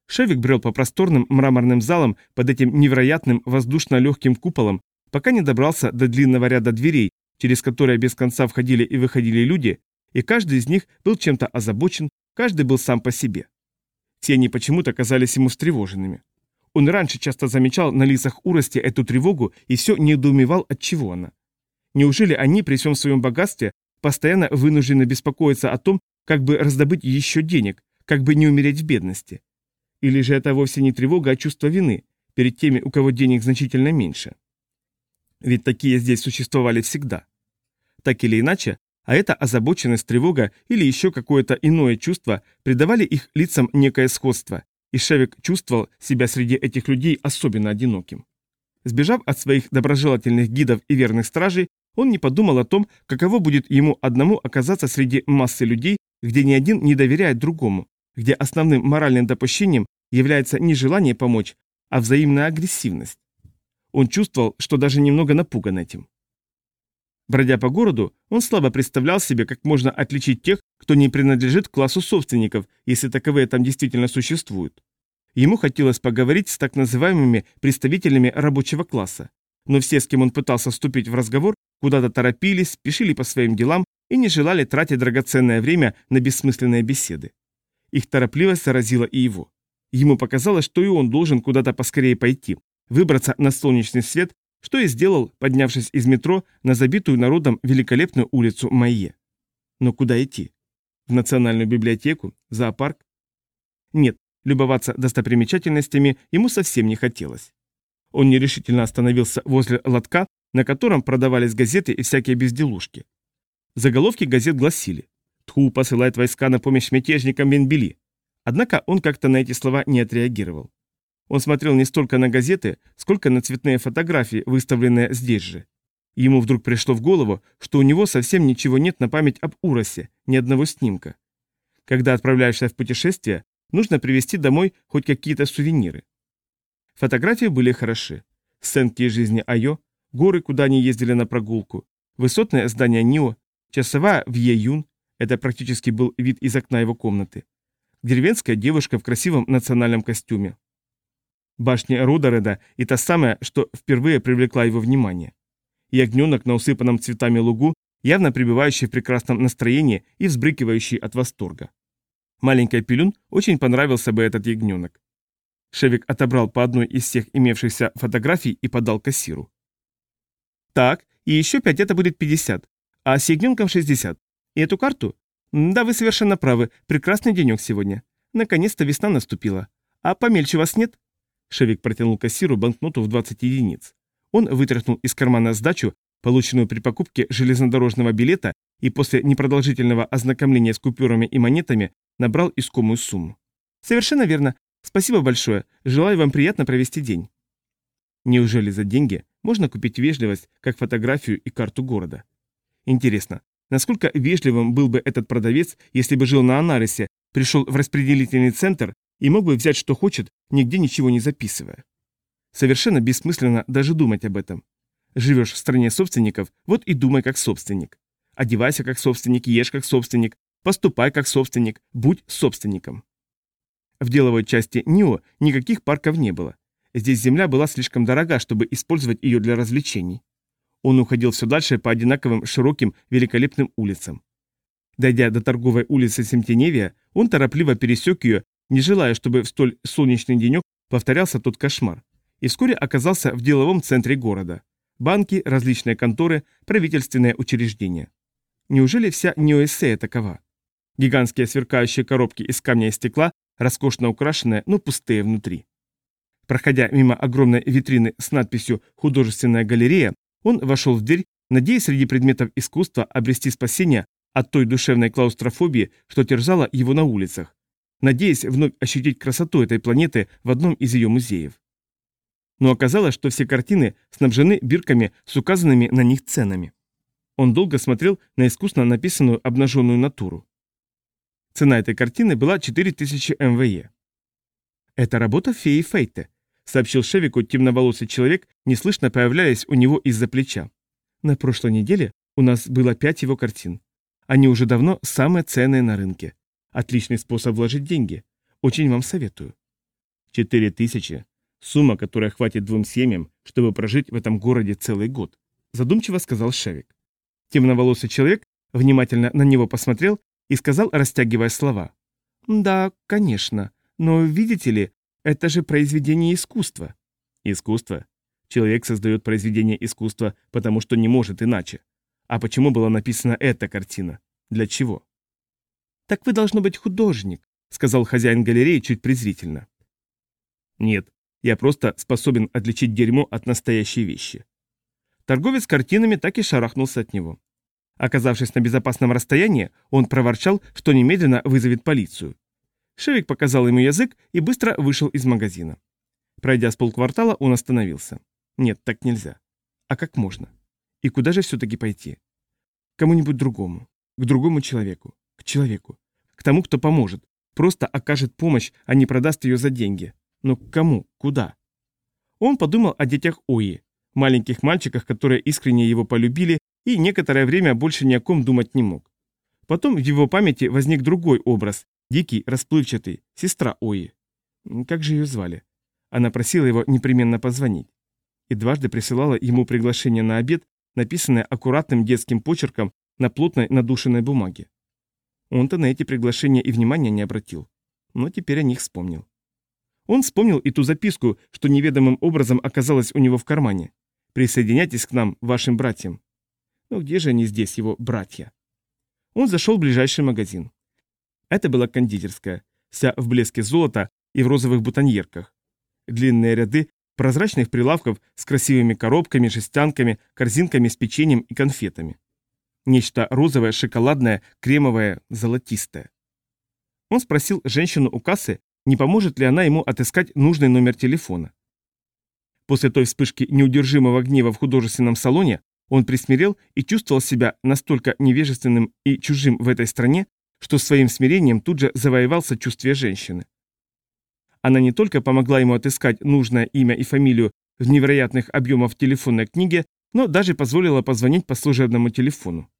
Шевик брел по просторным мраморным залам под этим невероятным воздушно-легким куполом, пока не добрался до длинного ряда дверей, через которые без конца входили и выходили люди, и каждый из них был чем-то озабочен, каждый был сам по себе. Все они почему-то казались ему встревоженными. Он раньше часто замечал на лицах урости эту тревогу и все недоумевал, от чего она. Неужели они при всем своем богатстве постоянно вынуждены беспокоиться о том, как бы раздобыть еще денег, как бы не умереть в бедности. Или же это вовсе не тревога, а чувство вины перед теми, у кого денег значительно меньше. Ведь такие здесь существовали всегда. Так или иначе, а эта озабоченность, тревога или еще какое-то иное чувство придавали их лицам некое сходство, и Шевик чувствовал себя среди этих людей особенно одиноким. Сбежав от своих доброжелательных гидов и верных стражей, он не подумал о том, каково будет ему одному оказаться среди массы людей, где ни один не доверяет другому, где основным моральным допущением является не желание помочь, а взаимная агрессивность. Он чувствовал, что даже немного напуган этим. Бродя по городу, он слабо представлял себе, как можно отличить тех, кто не принадлежит к классу собственников, если таковые там действительно существуют. Ему хотелось поговорить с так называемыми представителями рабочего класса, но все, с кем он пытался вступить в разговор, куда-то торопились, спешили по своим делам и не желали тратить драгоценное время на бессмысленные беседы. Их торопливость заразила и его. Ему показалось, что и он должен куда-то поскорее пойти, выбраться на солнечный свет, что и сделал, поднявшись из метро на забитую народом великолепную улицу Майе. Но куда идти? В национальную библиотеку? Зоопарк? Нет, Любоваться достопримечательностями ему совсем не хотелось. Он нерешительно остановился возле лотка, на котором продавались газеты и всякие безделушки. Заголовки газет гласили «Тху посылает войска на помощь мятежникам Венбели». Однако он как-то на эти слова не отреагировал. Он смотрел не столько на газеты, сколько на цветные фотографии, выставленные здесь же. Ему вдруг пришло в голову, что у него совсем ничего нет на память об Уросе, ни одного снимка. Когда отправляешься в путешествие, нужно привезти домой хоть какие-то сувениры. Фотографии были хороши. Сценки из жизни Айо, горы, куда они ездили на прогулку, высотное здание Нио, часовая в Еюн, это практически был вид из окна его комнаты, деревенская девушка в красивом национальном костюме, башня Рудореда и та самая, что впервые привлекла его внимание, и огненок на усыпанном цветами лугу, явно пребывающий в прекрасном настроении и взбрыкивающий от восторга. Маленькой Пилюн очень понравился бы этот ягненок. Шевик отобрал по одной из всех имевшихся фотографий и подал кассиру. «Так, и еще пять это будет 50, а с ягненком 60. И эту карту? Да, вы совершенно правы, прекрасный денек сегодня. Наконец-то весна наступила. А помельче вас нет?» Шевик протянул кассиру банкноту в 20 единиц. Он вытряхнул из кармана сдачу, полученную при покупке железнодорожного билета, и после непродолжительного ознакомления с купюрами и монетами набрал искомую сумму. «Совершенно верно. Спасибо большое. Желаю вам приятно провести день». Неужели за деньги можно купить вежливость, как фотографию и карту города? Интересно, насколько вежливым был бы этот продавец, если бы жил на Анарисе, пришел в распределительный центр и мог бы взять что хочет, нигде ничего не записывая? Совершенно бессмысленно даже думать об этом. Живешь в стране собственников, вот и думай как собственник. Одевайся как собственник, ешь как собственник, поступай как собственник, будь собственником. В деловой части НИО никаких парков не было. Здесь земля была слишком дорога, чтобы использовать ее для развлечений. Он уходил все дальше по одинаковым широким великолепным улицам. Дойдя до торговой улицы Семтеневия, он торопливо пересек ее, не желая, чтобы в столь солнечный денек повторялся тот кошмар, и вскоре оказался в деловом центре города. Банки, различные конторы, правительственные учреждения. Неужели вся Ниоэссея такова? Гигантские сверкающие коробки из камня и стекла роскошно украшенная, но пустые внутри. Проходя мимо огромной витрины с надписью «Художественная галерея», он вошел в дверь, надеясь среди предметов искусства обрести спасение от той душевной клаустрофобии, что терзала его на улицах, надеясь вновь ощутить красоту этой планеты в одном из ее музеев. Но оказалось, что все картины снабжены бирками с указанными на них ценами. Он долго смотрел на искусно написанную обнаженную натуру. Цена этой картины была 4000 МВЕ. «Это работа феи Фейте», — сообщил Шевику темноволосый человек, неслышно появляясь у него из-за плеча. «На прошлой неделе у нас было пять его картин. Они уже давно самые ценные на рынке. Отличный способ вложить деньги. Очень вам советую». «Четыре тысячи. Сумма, которая хватит двум семьям, чтобы прожить в этом городе целый год», — задумчиво сказал Шевик. Темноволосый человек внимательно на него посмотрел и сказал, растягивая слова. «Да, конечно, но видите ли, это же произведение искусства». «Искусство? Человек создает произведение искусства, потому что не может иначе. А почему была написана эта картина? Для чего?»
«Так вы должно быть художник», — сказал хозяин галереи чуть презрительно.
«Нет, я просто способен отличить дерьмо от настоящей вещи».
Торговец картинами так и шарахнулся от него. Оказавшись на безопасном расстоянии, он проворчал, что немедленно вызовет полицию. Шевик показал ему язык и быстро вышел из магазина. Пройдя с полквартала, он остановился. Нет, так нельзя. А как можно? И куда же все-таки пойти? Кому-нибудь другому. К другому человеку. К человеку. К тому, кто поможет. Просто окажет помощь, а не продаст ее за деньги. Но к кому? Куда? Он подумал о детях Ои, маленьких мальчиках, которые искренне его полюбили и некоторое время больше ни о ком думать не мог. Потом в его памяти возник другой образ, дикий, расплывчатый, сестра Ои. Как же ее звали? Она просила его непременно позвонить. И дважды присылала ему приглашение на обед, написанное аккуратным детским почерком на плотной надушенной бумаге. Он-то на эти приглашения и внимания не обратил, но теперь о них вспомнил. Он вспомнил и ту записку, что неведомым образом оказалась у него в кармане. «Присоединяйтесь к нам, вашим братьям». Но где же они здесь, его братья? Он зашел в ближайший магазин. Это была кондитерская, вся в блеске золота, и в розовых бутоньерках. Длинные ряды прозрачных прилавков с красивыми коробками, жестянками, корзинками с печеньем и конфетами. Нечто розовое, шоколадное, кремовое, золотистое. Он спросил женщину у кассы, не поможет ли она ему отыскать нужный номер телефона. После той вспышки неудержимого гнева в художественном салоне он присмирел и чувствовал себя настолько невежественным и чужим в этой стране, что своим смирением тут же завоевал сочувствие женщины. Она не только помогла ему отыскать нужное имя и фамилию в невероятных объемах телефонной книге, но даже позволила позвонить по служебному телефону.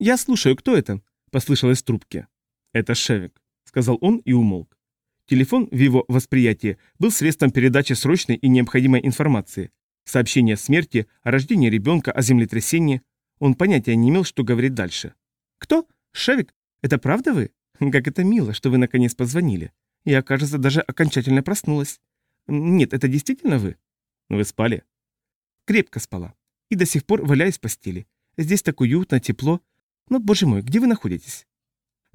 «Я слушаю, кто это?» – послышалось в трубке. «Это Шевик», – сказал он и умолк. Телефон в его восприятии был средством передачи срочной и необходимой информации. Сообщение о смерти, о рождении ребенка, о землетрясении. Он понятия не имел, что говорить дальше. «Кто? Шевик? Это правда вы? Как это мило, что вы наконец позвонили. Я, кажется, даже окончательно проснулась. Нет, это действительно вы? Вы спали? Крепко спала. И до сих пор валяюсь в постели. Здесь так уютно, тепло. Но, боже мой, где вы находитесь?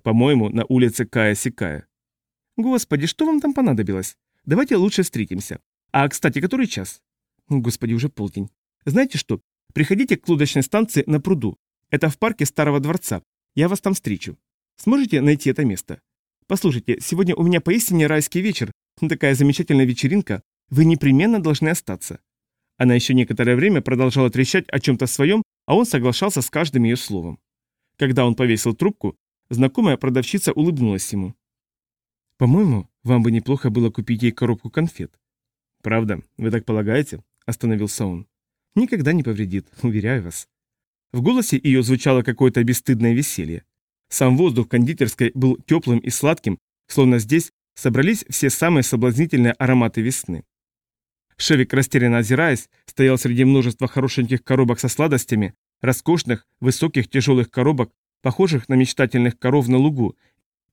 По-моему, на улице Кая Сикая. Господи, что вам там понадобилось? Давайте лучше встретимся. А, кстати, который час? Господи, уже полдень. Знаете что? Приходите к лодочной станции на пруду. Это в парке Старого дворца. Я вас там встречу. Сможете найти это место? Послушайте, сегодня у меня поистине райский вечер. Такая замечательная вечеринка. Вы непременно должны остаться. Она еще некоторое время продолжала трещать о чем-то своем, а он соглашался с каждым ее словом. Когда он повесил трубку, знакомая продавщица улыбнулась ему. «По-моему, вам бы неплохо было купить ей коробку конфет». «Правда, вы так полагаете?» – остановился он. «Никогда не повредит, уверяю вас». В голосе ее звучало какое-то бесстыдное веселье. Сам воздух кондитерской был теплым и сладким, словно здесь собрались все самые соблазнительные ароматы весны. Шевик, растерянно озираясь, стоял среди множества хорошеньких коробок со сладостями, роскошных, высоких, тяжелых коробок, похожих на мечтательных коров на лугу,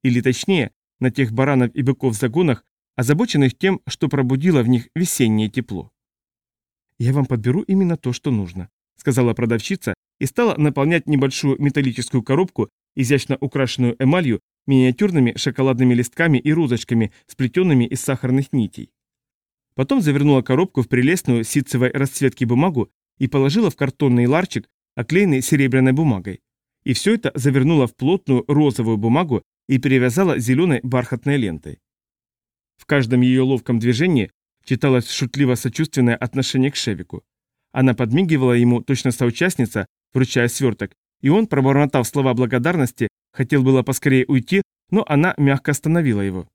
или точнее, на тех баранов и быков в загонах, озабоченных тем, что пробудило в них весеннее тепло. «Я вам подберу именно то, что нужно», — сказала продавщица и стала наполнять небольшую металлическую коробку изящно украшенную эмалью, миниатюрными шоколадными листками и розочками, сплетенными из сахарных нитей. Потом завернула коробку в прелестную ситцевой расцветки бумагу и положила в картонный ларчик, оклеенный серебряной бумагой. И все это завернула в плотную розовую бумагу и перевязала зеленой бархатной лентой. В каждом ее ловком движении читалось шутливо-сочувственное отношение к Шевику. Она подмигивала ему, точно соучастница, вручая сверток, и он, пробормотав слова благодарности, хотел было поскорее уйти, но она мягко остановила его.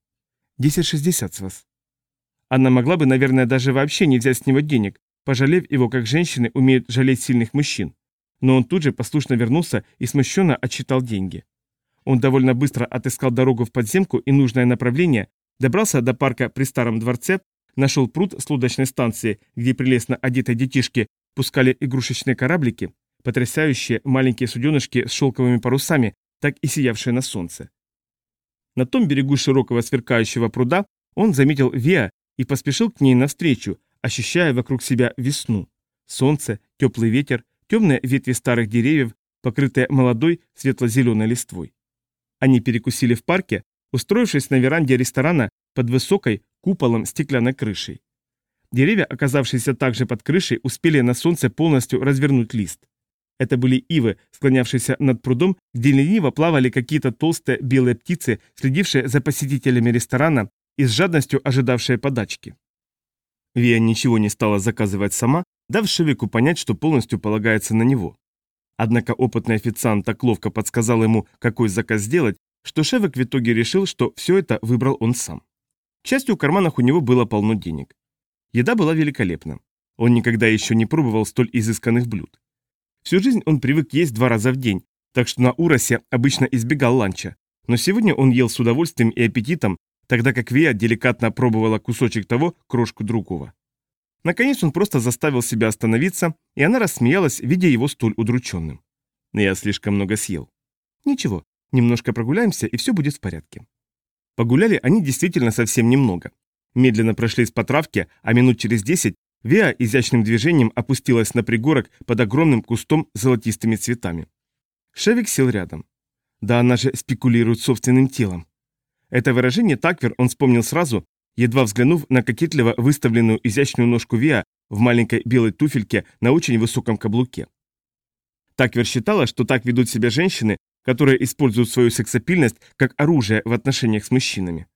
«Десять шестьдесят с вас». Она могла бы, наверное, даже вообще не взять с него денег, пожалев его, как женщины умеют жалеть сильных мужчин. Но он тут же послушно вернулся и смущенно отчитал деньги. Он довольно быстро отыскал дорогу в подземку и нужное направление, добрался до парка при старом дворце, нашел пруд с лодочной станции, где прелестно одетые детишки пускали игрушечные кораблики, потрясающие маленькие суденышки с шелковыми парусами, так и сиявшие на солнце. На том берегу широкого сверкающего пруда он заметил Виа и поспешил к ней навстречу, ощущая вокруг себя весну. Солнце, теплый ветер, темные ветви старых деревьев, покрытые молодой светло-зеленой листвой. Они перекусили в парке, устроившись на веранде ресторана под высокой куполом стеклянной крышей. Деревья, оказавшиеся также под крышей, успели на солнце полностью развернуть лист. Это были ивы, склонявшиеся над прудом, где лениво плавали какие-то толстые белые птицы, следившие за посетителями ресторана и с жадностью ожидавшие подачки. Вия ничего не стала заказывать сама, дав Шевику понять, что полностью полагается на него. Однако опытный официант так ловко подсказал ему, какой заказ сделать, что Шевик в итоге решил, что все это выбрал он сам. К счастью, в карманах у него было полно денег. Еда была великолепна. Он никогда еще не пробовал столь изысканных блюд. Всю жизнь он привык есть два раза в день, так что на Уросе обычно избегал ланча. Но сегодня он ел с удовольствием и аппетитом, тогда как Виа деликатно пробовала кусочек того, крошку другого. Наконец он просто заставил себя остановиться, и она рассмеялась, видя его столь удрученным. «Я слишком много съел». «Ничего, немножко прогуляемся, и все будет в порядке». Погуляли они действительно совсем немного. Медленно прошли по травке, а минут через десять Виа изящным движением опустилась на пригорок под огромным кустом с золотистыми цветами. Шевик сел рядом. Да она же спекулирует собственным телом. Это выражение Таквер он вспомнил сразу, едва взглянув на кокетливо выставленную изящную ножку Виа в маленькой белой туфельке на очень высоком каблуке. Таквер считала, что так ведут себя женщины, которые используют свою сексапильность как оружие в отношениях с мужчинами.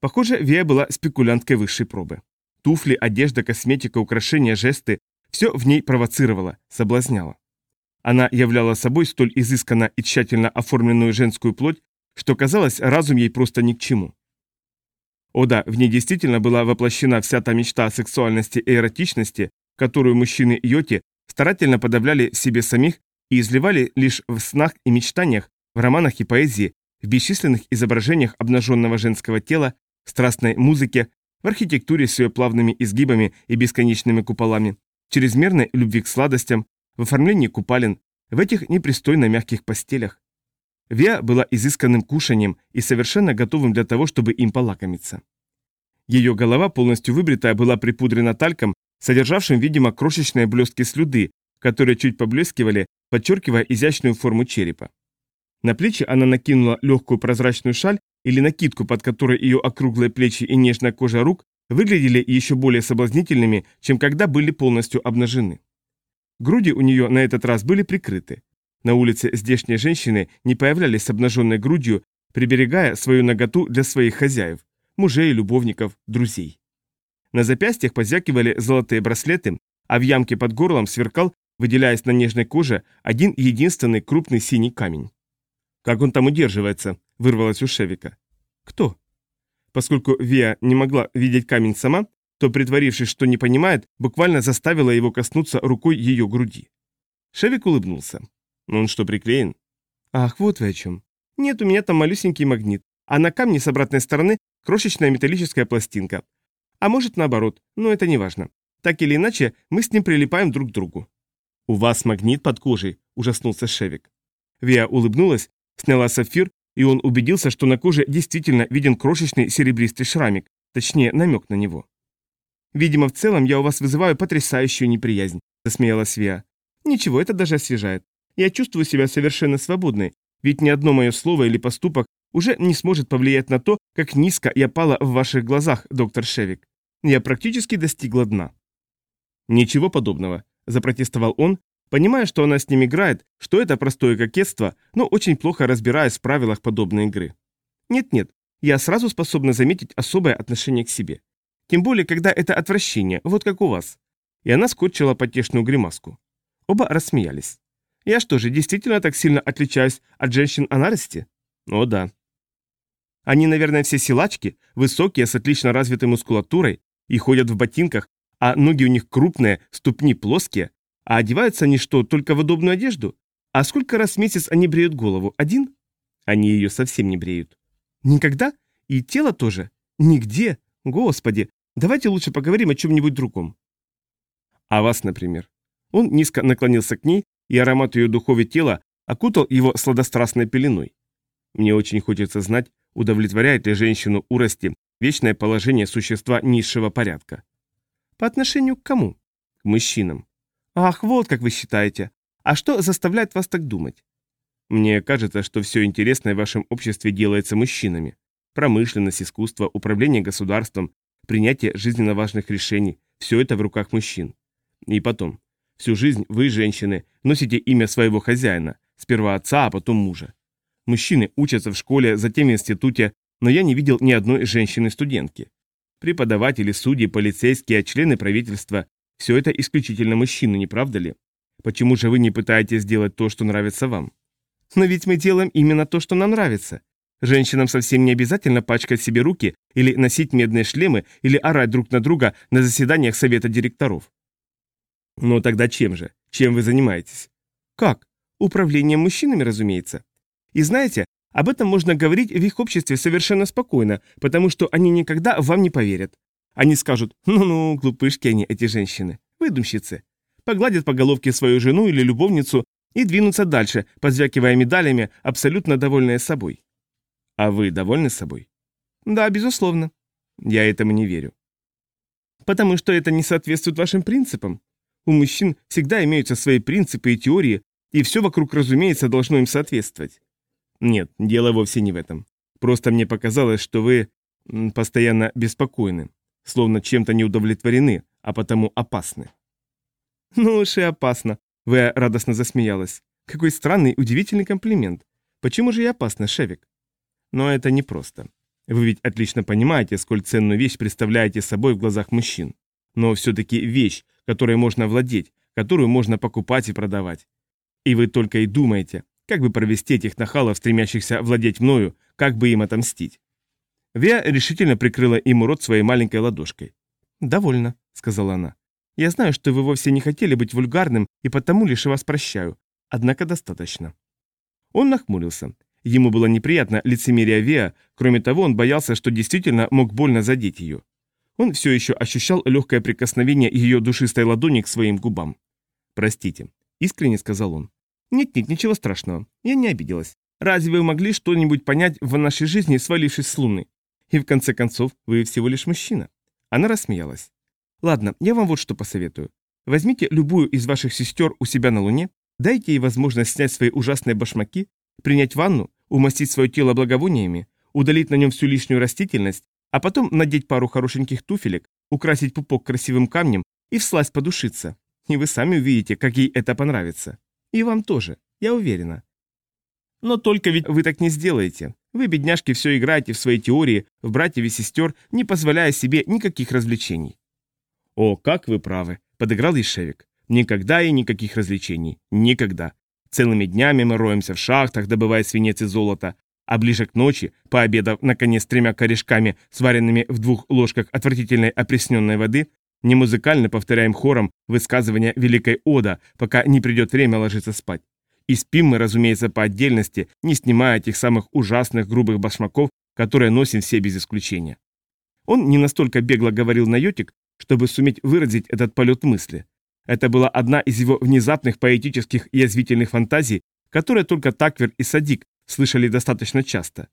Похоже, Виа была спекулянткой высшей пробы. Туфли, одежда, косметика, украшения, жесты – все в ней провоцировало, соблазняло. Она являла собой столь изысканно и тщательно оформленную женскую плоть, что казалось, разум ей просто ни к чему. О да, в ней действительно была воплощена вся та мечта о сексуальности и эротичности, которую мужчины Йоти старательно подавляли в себе самих и изливали лишь в снах и мечтаниях, в романах и поэзии, в бесчисленных изображениях обнаженного женского тела, страстной музыке, в архитектуре с ее плавными изгибами и бесконечными куполами, чрезмерной любви к сладостям, в оформлении купалин, в этих непристойно мягких постелях. Виа была изысканным кушанием и совершенно готовым для того, чтобы им полакомиться. Ее голова, полностью выбритая, была припудрена тальком, содержавшим, видимо, крошечные блестки слюды, которые чуть поблескивали, подчеркивая изящную форму черепа. На плечи она накинула легкую прозрачную шаль или накидку, под которой ее округлые плечи и нежная кожа рук выглядели еще более соблазнительными, чем когда были полностью обнажены. Груди у нее на этот раз были прикрыты. На улице здешние женщины не появлялись с обнаженной грудью, приберегая свою наготу для своих хозяев, мужей, любовников, друзей. На запястьях позвякивали золотые браслеты, а в ямке под горлом сверкал выделяясь на нежной коже один единственный крупный синий камень. «Как он там удерживается?» – вырвалось у Шевика. «Кто?» Поскольку Виа не могла видеть камень сама, то, притворившись, что не понимает, буквально заставила его коснуться рукой ее груди. Шевик улыбнулся. «Ну он что, приклеен?» «Ах, вот вы о чем. Нет, у меня там малюсенький магнит, а на камне с обратной стороны крошечная металлическая пластинка. А может наоборот, но это не важно. Так или иначе, мы с ним прилипаем друг к другу. «У вас магнит под кожей», – ужаснулся Шевик. Виа улыбнулась, сняла сапфир, и он убедился, что на коже действительно виден крошечный серебристый шрамик, точнее, намек на него. «Видимо, в целом я у вас вызываю потрясающую неприязнь», – засмеялась Виа. «Ничего, это даже освежает. Я чувствую себя совершенно свободной, ведь ни одно мое слово или поступок уже не сможет повлиять на то, как низко я пала в ваших глазах, доктор Шевик. Я практически достигла дна». «Ничего подобного», запротестовал он, понимая, что она с ним играет, что это простое кокетство, но очень плохо разбираясь в правилах подобной игры. Нет-нет, я сразу способна заметить особое отношение к себе. Тем более, когда это отвращение, вот как у вас. И она скотчила потешную гримаску. Оба рассмеялись. Я что же, действительно так сильно отличаюсь от женщин о наросте? О да. Они, наверное, все силачки, высокие, с отлично развитой мускулатурой, и ходят в ботинках, а ноги у них крупные, ступни плоские, а одеваются они что, только в удобную одежду? А сколько раз в месяц они бреют голову? Один? Они ее совсем не бреют. Никогда? И тело тоже? Нигде? Господи, давайте лучше поговорим о чем-нибудь другом. А вас, например. Он низко наклонился к ней, и аромат ее духов и тела окутал его сладострастной пеленой. Мне очень хочется знать, удовлетворяет ли женщину урости вечное положение существа низшего порядка. По отношению к кому? К мужчинам. Ах, вот как вы считаете. А что заставляет вас так думать? Мне кажется, что все интересное в вашем обществе делается мужчинами. Промышленность, искусство, управление государством, принятие жизненно важных решений – все это в руках мужчин. И потом, всю жизнь вы, женщины, носите имя своего хозяина, сперва отца, а потом мужа. Мужчины учатся в школе, затем в институте, но я не видел ни одной женщины-студентки. Преподаватели, судьи, полицейские, члены правительства – все это исключительно мужчины, не правда ли? Почему же вы не пытаетесь сделать то, что нравится вам? Но ведь мы делаем именно то, что нам нравится. Женщинам совсем не обязательно пачкать себе руки или носить медные шлемы или орать друг на друга на заседаниях совета директоров. Но тогда чем же? Чем вы занимаетесь? Как? Управлением мужчинами, разумеется. И знаете, об этом можно говорить в их обществе совершенно спокойно, потому что они никогда вам не поверят. Они скажут, ну-ну, глупышки они, эти женщины, выдумщицы. Погладят по головке свою жену или любовницу и двинутся дальше, позвякивая медалями, абсолютно довольные собой. А вы довольны собой? Да, безусловно. Я этому не верю. Потому что это не соответствует вашим принципам. У мужчин всегда имеются свои принципы и теории, и все вокруг, разумеется, должно им соответствовать. Нет, дело вовсе не в этом. Просто мне показалось, что вы...
Постоянно беспокойны, словно чем-то не удовлетворены, а потому опасны.
Ну уж и опасно, Вэя радостно засмеялась. Какой странный, удивительный комплимент. Почему же я опасна, Шевик?
Но это непросто. Вы ведь отлично понимаете, сколь ценную вещь представляете собой в глазах мужчин. Но все-таки вещь, которой можно владеть, которую можно покупать и продавать. И вы только и думаете, как бы провести этих нахалов, стремящихся владеть мною, как бы им отомстить. Виа решительно прикрыла ему рот своей маленькой ладошкой.
«Довольно», — сказала она. «Я знаю, что вы вовсе не хотели быть вульгарным, и потому лишь вас прощаю. Однако достаточно». Он нахмурился. Ему было неприятно лицемерие Виа, кроме того, он боялся, что действительно мог больно задеть ее. Он все еще ощущал легкое прикосновение ее душистой ладони к своим губам. «Простите», — искренне сказал он. «Нет-нет, ничего страшного. Я не обиделась. Разве вы могли что-нибудь понять в нашей жизни, свалившись с Луны? И в конце концов, вы всего лишь мужчина». Она рассмеялась. «Ладно, я вам вот что посоветую. Возьмите любую из ваших сестер у себя на Луне, дайте ей возможность снять свои ужасные башмаки, принять ванну, умастить свое тело благовониями, удалить на нем всю лишнюю растительность, а потом надеть пару хорошеньких туфелек, украсить пупок красивым камнем и всласть подушиться. И вы сами увидите, как ей это понравится. И вам тоже, я уверена. Но только ведь вы так не сделаете. Вы, бедняжки, все играете в свои теории, в братьев и сестер, не позволяя себе никаких развлечений. О, как вы правы, подыграл Ешевик. Никогда и никаких развлечений. Никогда. Целыми днями мы роемся в шахтах, добывая свинец и золото, а ближе к ночи, пообедав, наконец, тремя корешками, сваренными в двух ложках отвратительной опресненной воды, не музыкально повторяем хором высказывание Великой Ода, пока не придет время ложиться спать. И спим мы, разумеется, по отдельности, не снимая этих самых ужасных грубых башмаков, которые носим все без исключения. Он не настолько бегло говорил на йотик, чтобы суметь выразить этот полет мысли. Это была одна из его внезапных поэтических и язвительных фантазий, которые только Таквер и Садик слышали достаточно часто.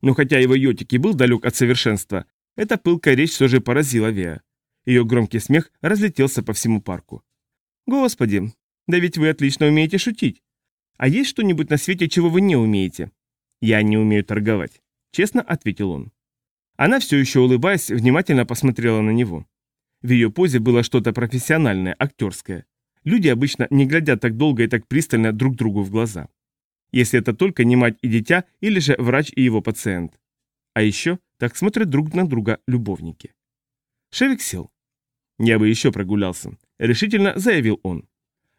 Но хотя его йотик и был далек от совершенства, эта пылкая речь все же поразила Веа. Ее громкий смех разлетелся по всему парку. «Господи, да ведь вы отлично умеете шутить. А есть что-нибудь на свете, чего вы не умеете?» «Я не умею торговать», — честно ответил он. Она все еще улыбаясь, внимательно посмотрела на него. В ее позе было что-то профессиональное, актерское. Люди обычно не глядят так долго и так пристально друг другу в глаза. Если это только не мать и дитя, или же врач и его пациент. А еще так смотрят друг на друга любовники. Шевик сел. «Я бы еще прогулялся», — решительно заявил он.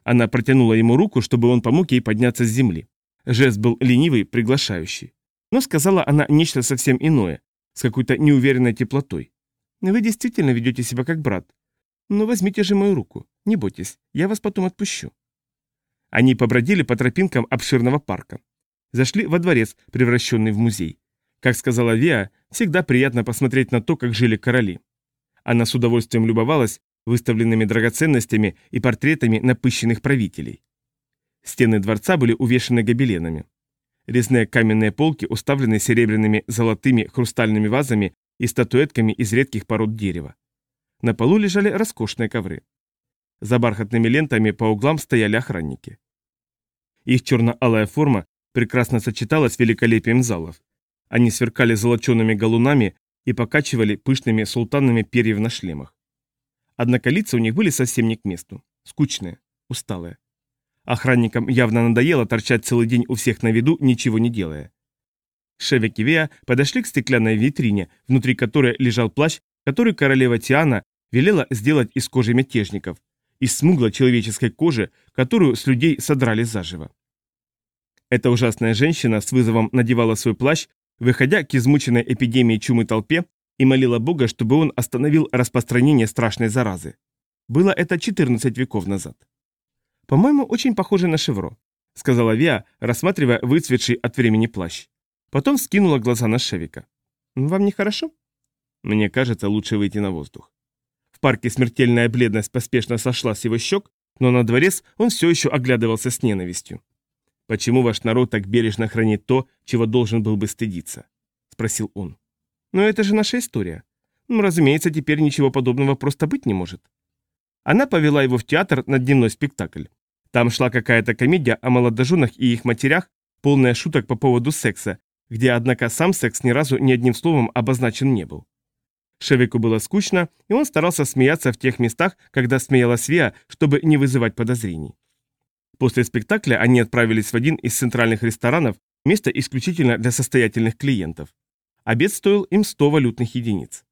Она протянула ему руку, чтобы он помог ей подняться с земли. Жест был ленивый, приглашающий. Но сказала она нечто совсем иное, с какой-то неуверенной теплотой. «Вы действительно ведете себя как брат. Ну возьмите же мою руку, не бойтесь, я вас потом отпущу». Они побродили по тропинкам обширного парка. Зашли во дворец, превращенный в музей. Как сказала Виа, всегда приятно посмотреть на то, как жили короли. Она с удовольствием любовалась выставленными драгоценностями и портретами напыщенных правителей. Стены дворца были увешаны гобеленами. Резные каменные полки уставлены серебряными, золотыми, хрустальными вазами и статуэтками из редких пород дерева. На полу лежали роскошные ковры. За бархатными лентами по углам стояли охранники. Их черно-алая форма прекрасно сочеталась с великолепием залов. Они сверкали золочеными галунами и покачивали пышными султанными перьев на шлемах. Однако лица у них были совсем не к месту. Скучные, усталые. Охранникам явно надоело торчать целый день у всех на виду, ничего не делая. Шевек и Веа подошли к стеклянной витрине, внутри которой лежал плащ, который королева Тиана велела сделать из кожи мятежников, из смуглой человеческой кожи, которую с людей содрали заживо. Эта ужасная женщина с вызовом надевала свой плащ, выходя к измученной эпидемией чумы толпе и молила Бога, чтобы он остановил распространение страшной заразы. Было это 14 веков назад. «По-моему, очень похоже на шевро», — сказала Виа, рассматривая выцветший от времени плащ. Потом скинула глаза на Шевика. «Вам нехорошо?» «Мне кажется, лучше выйти на воздух». В парке смертельная бледность поспешно сошла с его щек, но на дворец он все еще оглядывался с ненавистью. «Почему ваш народ так бережно хранит то, чего должен был бы стыдиться?» – спросил он. «Но это же наша история. Ну, разумеется, теперь ничего подобного просто быть не может». Она повела его в театр на дневной спектакль. Там шла какая-то комедия о молодоженах и их матерях, полная шуток по поводу секса, где, однако, сам секс ни разу ни одним словом обозначен не был. Шевику было скучно, и он старался смеяться в тех местах, когда смеялась Виа, чтобы не вызывать подозрений. После спектакля они отправились в один из центральных ресторанов, место исключительно для состоятельных клиентов. Обед стоил им 100 валютных единиц.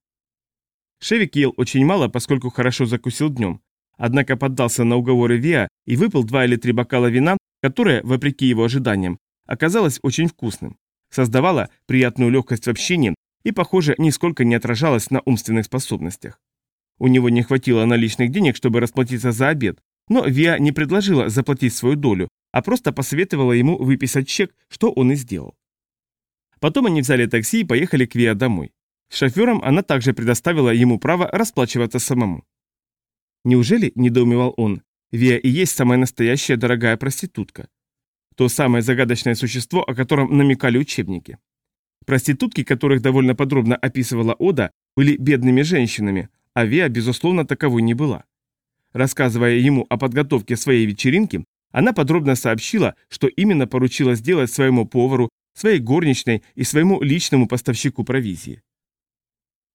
Шевик ел очень мало, поскольку хорошо закусил днем, однако поддался на уговоры Виа и выпил два или три бокала вина, которое, вопреки его ожиданиям, оказалось очень вкусным, создавало приятную легкость в общении и, похоже, нисколько не отражалось на умственных способностях. У него не хватило наличных денег, чтобы расплатиться за обед, но Виа не предложила заплатить свою долю, а просто посоветовала ему выписать чек, что он и сделал. Потом они взяли такси и поехали к Виа домой. С шофером она также предоставила ему право расплачиваться самому. Неужели, недоумевал он, Виа и есть самая настоящая дорогая проститутка? То самое загадочное существо, о котором намекали учебники. Проститутки, которых довольно подробно описывала Ода, были бедными женщинами, а Виа, безусловно, таковой не была. Рассказывая ему о подготовке своей вечеринки, она подробно сообщила, что именно поручила сделать своему повару, своей горничной и своему личному поставщику провизии.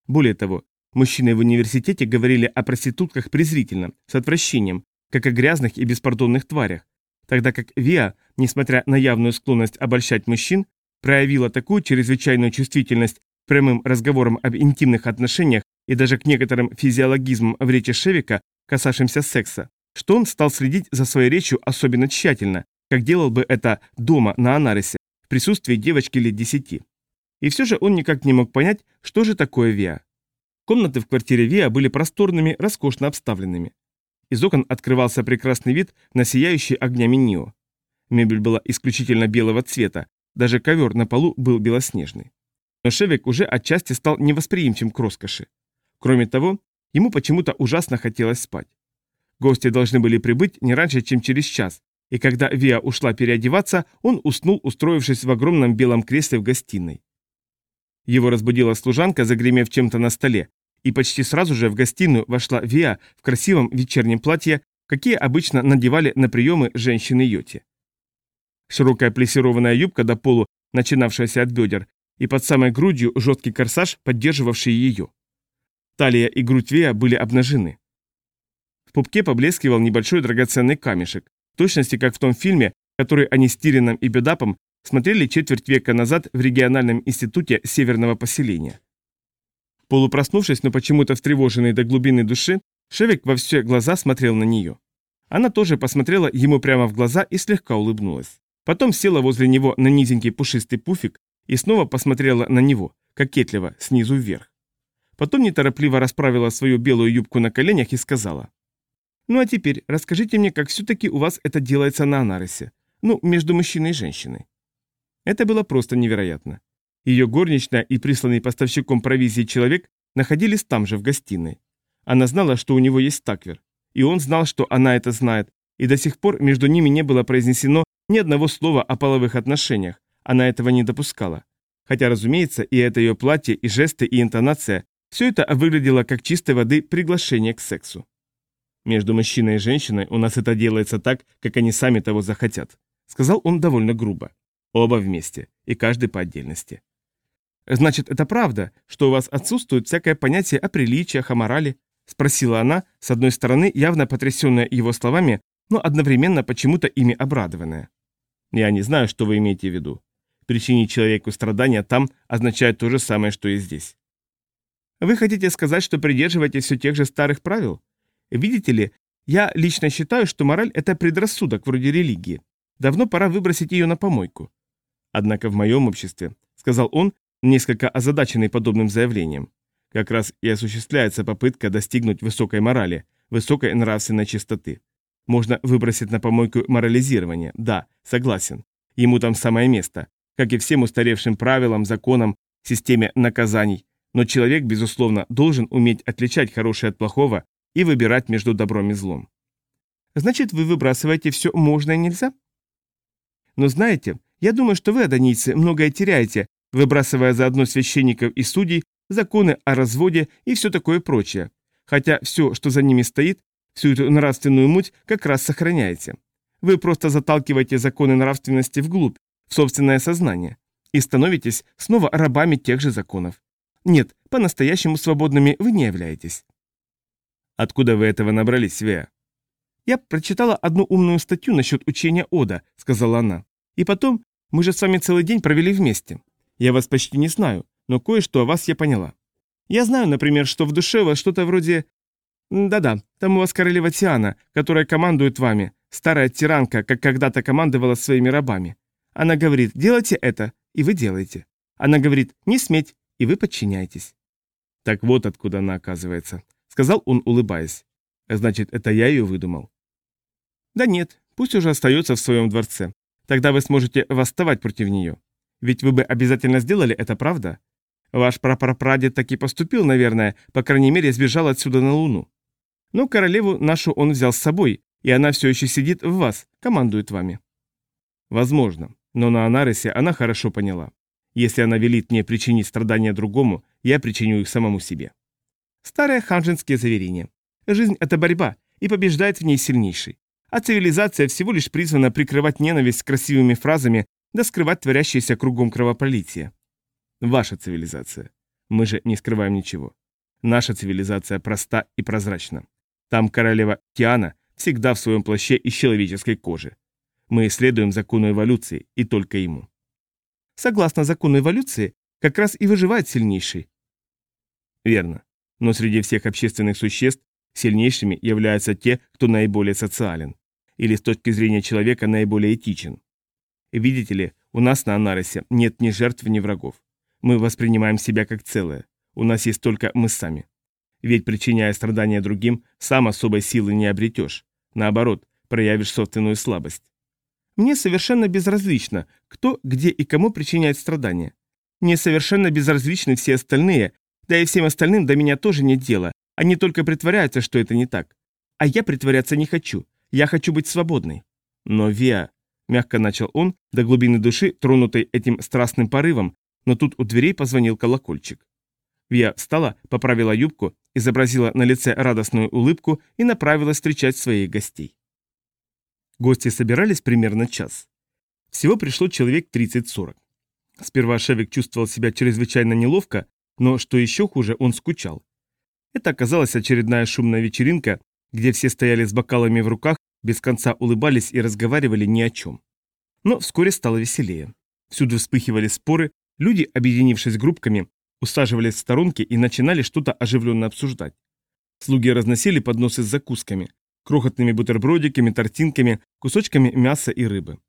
Более того, мужчины в университете говорили о проститутках презрительно, с отвращением, как о грязных и беспардонных тварях, тогда как Виа, несмотря на явную склонность обольщать мужчин, проявила такую чрезвычайную чувствительность прямым разговорам об интимных отношениях и даже к некоторым физиологизмам в речи Шевика, касавшимся секса, что он стал следить за своей речью особенно тщательно, как делал бы это дома на Анарисе, присутствии девочки лет десяти. И все же он никак не мог понять, что же такое Виа. Комнаты в квартире Виа были просторными, роскошно обставленными. Из окон открывался прекрасный вид на сияющий огнями Нио. Мебель была исключительно белого цвета, даже ковер на полу был белоснежный. Но Шевик уже отчасти стал невосприимчив к роскоши. Кроме того, ему почему-то ужасно хотелось спать. Гости должны были прибыть не раньше, чем через час, и когда Виа ушла переодеваться, он уснул, устроившись в огромном белом кресле в гостиной. Его разбудила служанка, загремев чем-то на столе, и почти сразу же в гостиную вошла Виа в красивом вечернем платье, какие обычно надевали на приемы женщины Йоти. Широкая плессированная юбка до полу, начинавшаяся от бедер, и под самой грудью жесткий корсаж, поддерживавший ее. Талия и грудь Вея были обнажены. В пупке поблескивал небольшой драгоценный камешек, точности как в том фильме, который они с Тирином и Бедапом смотрели четверть века назад в региональном институте северного поселения. Полупроснувшись, но почему-то встревоженный до глубины души, Шевик во все глаза смотрел на нее. Она тоже посмотрела ему прямо в глаза и слегка улыбнулась. Потом села возле него на низенький пушистый пуфик и снова посмотрела на него, кокетливо, снизу вверх. Потом неторопливо расправила свою белую юбку на коленях и сказала. «Ну а теперь расскажите мне, как все-таки у вас это делается на Анарисе. Ну, между мужчиной и женщиной». Это было просто невероятно. Ее горничная и присланный поставщиком провизии человек находились там же, в гостиной. Она знала, что у него есть таквер. И он знал, что она это знает, и до сих пор между ними не было произнесено ни одного слова о половых отношениях, она этого не допускала. Хотя, разумеется, и это ее платье, и жесты, и интонация, все это выглядело как чистой воды приглашение к сексу. Между мужчиной и женщиной у нас это делается так, как они сами того захотят, сказал он довольно грубо. Оба вместе, и каждый по отдельности. Значит, это правда, что у вас отсутствует всякое понятие о приличиях, о морали? Спросила она, с одной стороны, явно потрясенная его словами, но одновременно почему-то ими обрадованная. Я не знаю, что вы имеете в виду. Причинить человеку страдания там означает то же самое, что и здесь. Вы хотите сказать, что придерживаетесь все тех же старых правил? Видите ли, я лично считаю, что мораль – это предрассудок вроде религии. Давно пора выбросить ее на помойку. Однако в моем обществе, сказал он, несколько озадаченный подобным заявлением, как раз и осуществляется попытка достигнуть высокой морали, высокой нравственной чистоты. Можно выбросить на помойку морализирование, да, согласен. Ему там самое место, как и всем устаревшим правилам, законам, системе наказаний. Но человек, безусловно, должен уметь отличать хорошее от плохого и выбирать между добром и злом. Значит, вы выбрасываете все можно и нельзя? Но знаете, я думаю, что вы, адонийцы, многое теряете, выбрасывая заодно священников и судей, законы о разводе и все такое прочее. Хотя все, что за ними стоит, Всю эту нравственную муть как раз сохраняете. Вы просто заталкиваете законы нравственности вглубь, в собственное сознание. и становитесь снова рабами тех же законов. Нет, по-настоящему свободными вы не являетесь.
Откуда вы этого набрались, Веа?
Я прочитала одну умную статью насчет учения Ода, сказала она. И потом, мы же с вами целый день провели вместе. Я вас почти не знаю, но кое-что о вас я поняла. Я знаю, например, что в душе у вас что-то вроде... Да-да, там у вас королева Тиана, которая командует вами, старая тиранка, как когда-то командовала своими рабами. Она говорит, делайте это, и вы делаете. Она говорит, не сметь, и вы подчиняетесь.
Так вот откуда она оказывается, сказал он, улыбаясь. Значит, это я ее выдумал.
Да нет, пусть уже остается в своем дворце. Тогда вы сможете восставать против нее. Ведь вы бы обязательно сделали это, правда? Ваш прапрапрадед так и поступил, наверное, по крайней мере, сбежал отсюда на Луну. Но королеву нашу он взял с собой, и она все еще сидит в вас, командует вами.
Возможно, но на Анарисе она хорошо поняла. Если она велит мне причинить страдания другому, я причиню их самому себе.
Старые ханжинские заверения. Жизнь – это борьба, и побеждает в ней сильнейший. А цивилизация всего лишь призвана прикрывать ненависть красивыми фразами да скрывать творящееся кругом кровопролитие.
Ваша цивилизация. Мы же не скрываем ничего. Наша цивилизация проста и прозрачна. Там королева Тиана всегда в своем плаще из человеческой кожи. Мы исследуем законы эволюции, и только ему.
Согласно закону эволюции, как раз и выживает сильнейший.
Верно. Но среди всех общественных существ сильнейшими являются те, кто наиболее социален, или с точки зрения человека наиболее этичен. Видите ли, у нас на Анаросе нет ни жертв, ни врагов. Мы воспринимаем себя как целое. У нас есть только мы сами. Ведь причиняя страдания другим, сам особой силы не обретешь. Наоборот, проявишь собственную слабость.
Мне совершенно безразлично, кто, где и кому причиняет страдания. Мне совершенно безразличны все остальные, да и всем остальным до меня тоже нет дела. Они только притворяются, что это не так. А я притворяться не хочу. Я хочу быть свободной.
Но Виа, мягко начал он, до глубины души, тронутый этим страстным порывом, но тут у дверей позвонил колокольчик. Вия встала, поправила юбку, изобразила на лице радостную улыбку и направилась встречать своих гостей. Гости собирались примерно час. Всего пришло человек 30-40. Сперва Шевик чувствовал себя чрезвычайно неловко, но что еще хуже, он скучал. Это оказалась очередная шумная вечеринка, где все стояли с бокалами в руках, без конца улыбались и разговаривали ни о чем. Но вскоре стало веселее. Всюду вспыхивали споры, люди, объединившись группками, усаживались в сторонке и начинали что-то оживленно обсуждать. Слуги разносили подносы с закусками, крохотными бутербродиками, тортинками, кусочками мяса и рыбы.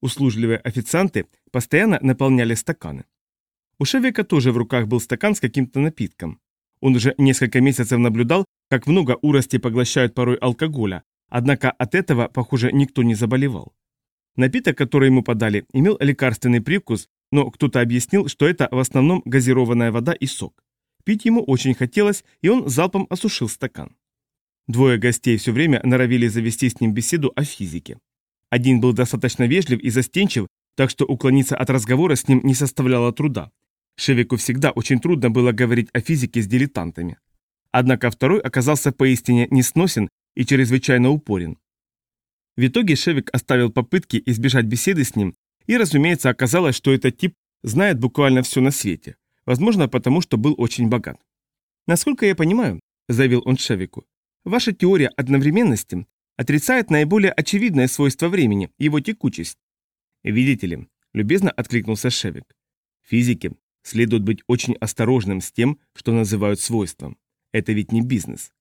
Услужливые официанты постоянно наполняли стаканы. У Шевика тоже в руках был стакан с каким-то напитком. Он уже несколько месяцев наблюдал, как много урости поглощают порой алкоголя, однако от этого, похоже, никто не заболевал. Напиток, который ему подали, имел лекарственный привкус, но кто-то объяснил, что это в основном газированная вода и сок. Пить ему очень хотелось, и он залпом осушил стакан. Двое гостей все время норовили завести с ним беседу о физике. Один был достаточно вежлив и застенчив, так что уклониться от разговора с ним не составляло труда. Шевику всегда очень трудно было говорить о физике с дилетантами. Однако второй оказался поистине несносен и чрезвычайно упорен. В итоге Шевик оставил попытки избежать беседы с ним, и, разумеется, оказалось, что этот тип знает буквально все на свете, возможно, потому что был очень богат. «Насколько я понимаю», — заявил он Шевику, — «ваша теория одновременности отрицает наиболее очевидное свойство времени, его текучесть». «Видите ли», — любезно откликнулся Шевик, — «физики следует быть очень осторожным с тем, что называют свойством. Это ведь не бизнес.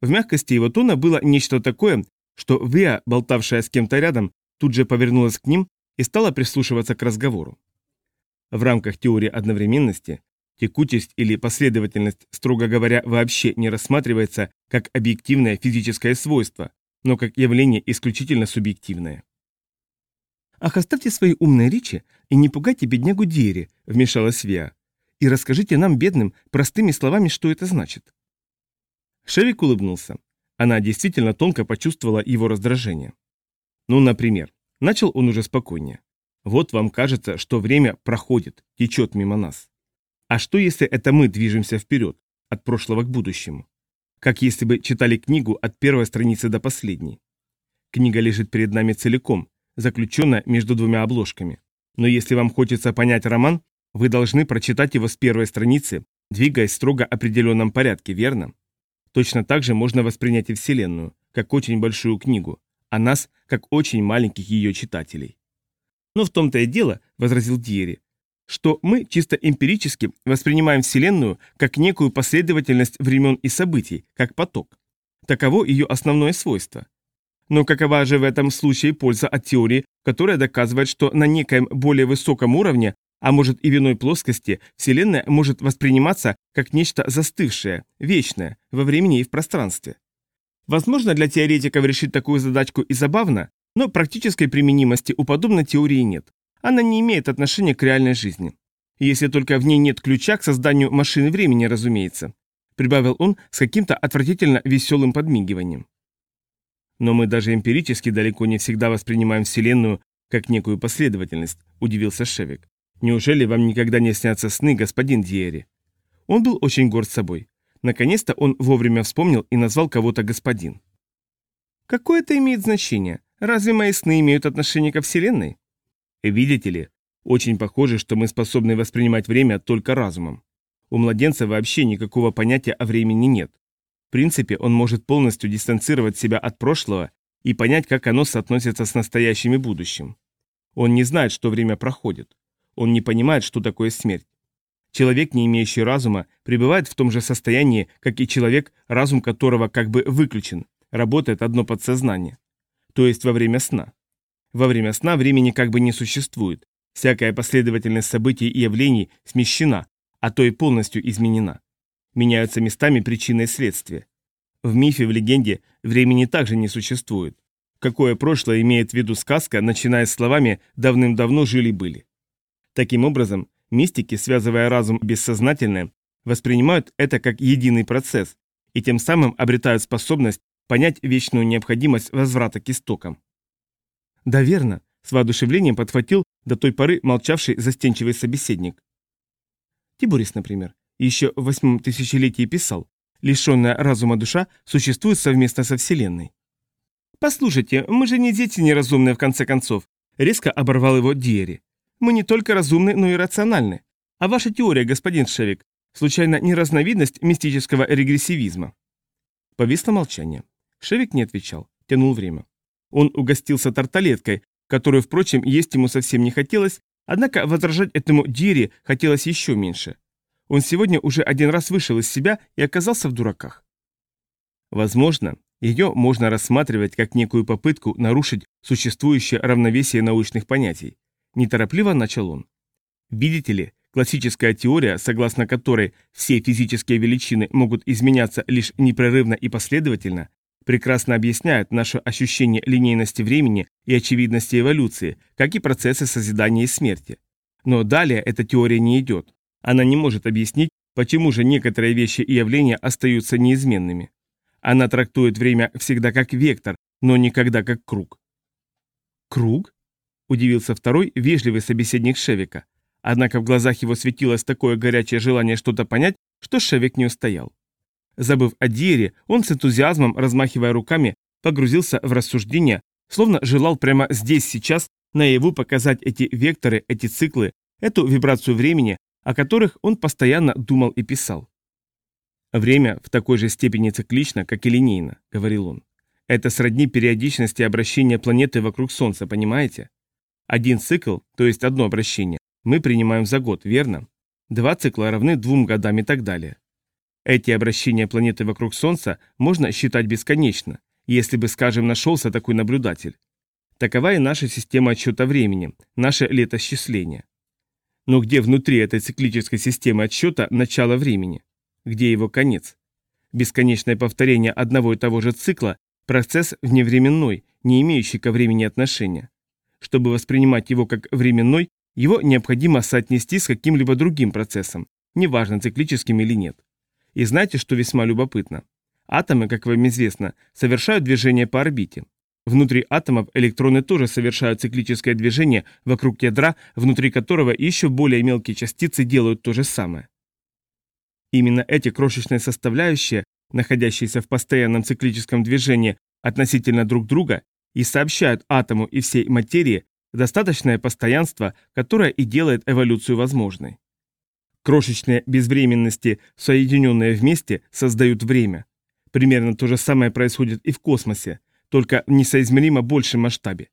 В мягкости его тона было нечто такое, что Виа, болтавшая с кем-то рядом, тут же повернулась к ним и стала прислушиваться к разговору. В рамках теории одновременности текучесть или последовательность, строго говоря, вообще не рассматривается как объективное физическое свойство, но как явление исключительно субъективное. «Ах, оставьте свои умные речи и не пугайте беднягу Диери», — вмешалась Виа. «И расскажите нам, бедным, простыми словами, что это значит». Шевик улыбнулся. Она действительно тонко почувствовала его раздражение. Ну, например, начал он уже спокойнее. Вот вам кажется, что время проходит, течет мимо нас. А что если это мы движемся вперед, от прошлого к будущему? Как если бы читали книгу от первой страницы до последней. Книга лежит перед нами целиком, заключенная между двумя обложками. Но если вам хочется понять роман, вы должны прочитать его с первой страницы, двигаясь в строго определенном порядке, верно? Точно так же можно воспринять и Вселенную, как очень большую книгу, а нас, как очень маленьких ее читателей. Но в том-то и дело, возразил Диери, что мы чисто эмпирически воспринимаем Вселенную как некую последовательность времен и событий, как поток. Таково ее основное свойство. Но какова же в этом случае польза от теории, которая доказывает, что на некоем более высоком уровне, а может и в иной плоскости, Вселенная может восприниматься как нечто застывшее, вечное, во времени и в пространстве? Возможно, для теоретиков решить такую задачку и забавно, но практической применимости у подобной теории нет. Она не имеет отношения к реальной жизни. Если только в ней нет ключа к созданию машины времени, разумеется. Прибавил он с каким-то отвратительно веселым подмигиванием. Но мы даже эмпирически далеко не всегда воспринимаем Вселенную как некую последовательность, удивился Шевик. Неужели вам никогда не снятся сны, господин Диери? Он был очень горд собой. Наконец-то он вовремя вспомнил и назвал кого-то господин. Какое это имеет значение? Разве мои сны имеют отношение ко Вселенной? Видите ли, очень похоже, что мы способны воспринимать время только разумом. У младенца вообще никакого понятия о времени нет. В принципе, он может полностью дистанцировать себя от прошлого и понять, как оно соотносится с настоящим и будущим. Он не знает, что время проходит. Он не понимает, что такое смерть. Человек, не имеющий разума, пребывает в том же состоянии, как и человек, разум которого как бы выключен, работает одно подсознание. То есть во время сна. Во время сна времени как бы не существует. Всякая последовательность событий и явлений смещена, а то и полностью изменена. Меняются местами причины и следствия. В мифе, в легенде времени также не существует. Какое прошлое имеет в виду сказка, начиная с словами «давным-давно жили-были». Таким образом, мистики, связывая разум бессознательное, воспринимают это как единый процесс и тем самым обретают способность понять вечную необходимость возврата к истокам. Да верно, с воодушевлением подхватил до той поры молчавший застенчивый собеседник. Тибурис, например, еще в восьмом тысячелетии писал, лишенная разума душа существует совместно со Вселенной. «Послушайте, мы же не дети неразумные в конце концов», резко оборвал его Диери. «Мы не только разумны, но и рациональны. А ваша теория, господин Шевик, случайно не разновидность мистического регрессивизма?» Повисло молчание. Шевик не отвечал, тянул время. Он угостился тарталеткой, которую, впрочем, есть ему совсем не хотелось, однако возражать этому Дири хотелось еще меньше. Он сегодня уже один раз вышел из себя и оказался в дураках. Возможно, ее можно рассматривать как некую попытку нарушить существующее равновесие научных понятий. Неторопливо начал он. Видите ли, классическая теория, согласно которой все физические величины могут изменяться лишь непрерывно и последовательно, прекрасно объясняют наше ощущение линейности времени и очевидности эволюции, как и процессы созидания и смерти. Но далее эта теория не идет. Она не может объяснить, почему же некоторые вещи и явления остаются неизменными. Она трактует время всегда как вектор, но никогда как круг. «Круг?» – удивился второй, вежливый собеседник Шевика. Однако в глазах его светилось такое горячее желание что-то понять, что Шевик не устоял. Забыв о Диере, он с энтузиазмом, размахивая руками, погрузился в рассуждения, словно желал прямо здесь сейчас наяву показать эти векторы, эти циклы, эту вибрацию времени, о которых он постоянно думал и писал. «Время в такой же степени циклично, как и линейно», — говорил он. «Это сродни периодичности обращения планеты вокруг Солнца, понимаете? Один цикл, то есть одно обращение, мы принимаем за год, верно? Два цикла равны двум годам и так далее. Эти обращения планеты вокруг Солнца можно считать бесконечно, если бы, скажем, нашелся такой наблюдатель. Такова и наша система отсчета времени, наше летосчисление. Но где внутри этой циклической системы отсчета начало времени? Где его конец? Бесконечное повторение одного и того же цикла – процесс вневременной, не имеющий ко времени отношения. Чтобы воспринимать его как временной, его необходимо соотнести с каким-либо другим процессом, неважно циклическим или нет. И знаете, что весьма любопытно? Атомы, как вам известно, совершают движение по орбите. Внутри атомов электроны тоже совершают циклическое движение вокруг ядра, внутри которого еще более мелкие частицы делают то же самое. Именно эти крошечные составляющие, находящиеся в постоянном циклическом движении относительно друг друга, и сообщают атому и всей материи
Достаточное постоянство, которое и делает эволюцию возможной. Крошечные безвременности, соединенные вместе, создают время. Примерно то же самое происходит и в космосе, только в несоизмеримо большем масштабе.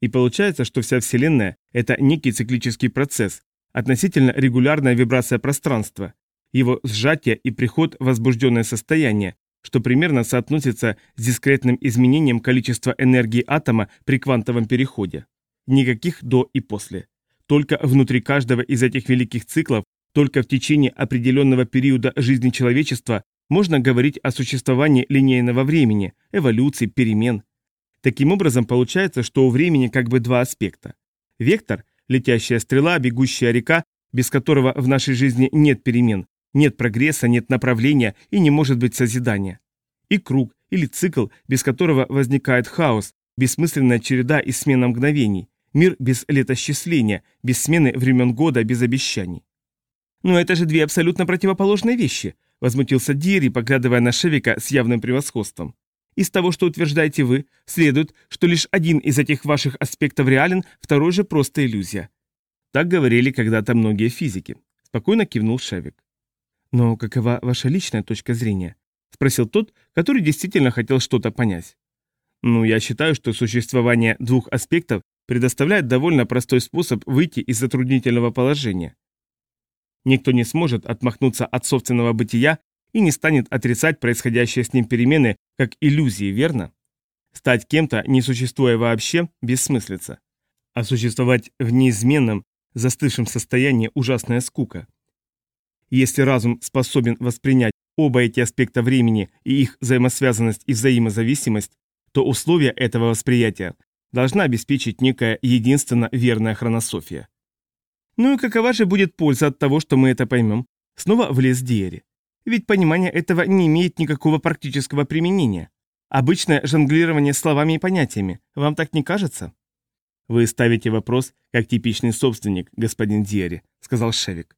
И получается, что вся Вселенная – это некий циклический процесс, относительно регулярная вибрация пространства, его сжатие и приход в возбужденное состояние, что примерно соотносится с дискретным изменением количества энергии атома при квантовом переходе. Никаких до и после. Только внутри каждого из этих великих циклов, только в течение определенного периода жизни человечества можно говорить о существовании линейного времени, эволюции, перемен. Таким образом, получается, что у времени как бы два аспекта. Вектор – летящая стрела, бегущая река, без которого в нашей жизни нет перемен, нет прогресса, нет направления и не может быть созидания. И круг, или цикл, без которого возникает хаос, бессмысленная череда и смена мгновений, мир без летосчисления, без смены времен года, без обещаний. «Но это же две абсолютно противоположные вещи», – возмутился Дири, поглядывая на Шевика с явным превосходством. «Из того, что утверждаете вы, следует, что лишь один из этих ваших аспектов реален, второй же просто иллюзия». Так говорили когда-то многие физики. Спокойно кивнул Шевик. «Но какова ваша личная точка зрения?» – спросил тот, который действительно хотел что-то понять. «Ну, я считаю, что существование двух аспектов предоставляет довольно простой способ выйти из затруднительного положения. Никто не сможет отмахнуться от собственного бытия и не станет отрицать происходящие с ним перемены как иллюзии, верно? Стать кем-то, не существуя вообще, бессмыслица. А существовать в неизменном, застывшем состоянии ужасная скука. Если разум способен воспринять оба эти аспекта времени и их взаимосвязанность и взаимозависимость, то условия этого восприятия должна обеспечить некая единственно верная хронософия. Ну и какова же будет польза от того, что мы это поймем? Снова влез Диери. Ведь понимание этого не имеет никакого практического применения. Обычное жонглирование словами и понятиями. Вам так не кажется? Вы ставите вопрос, как типичный собственник, господин Диери, сказал Шевик.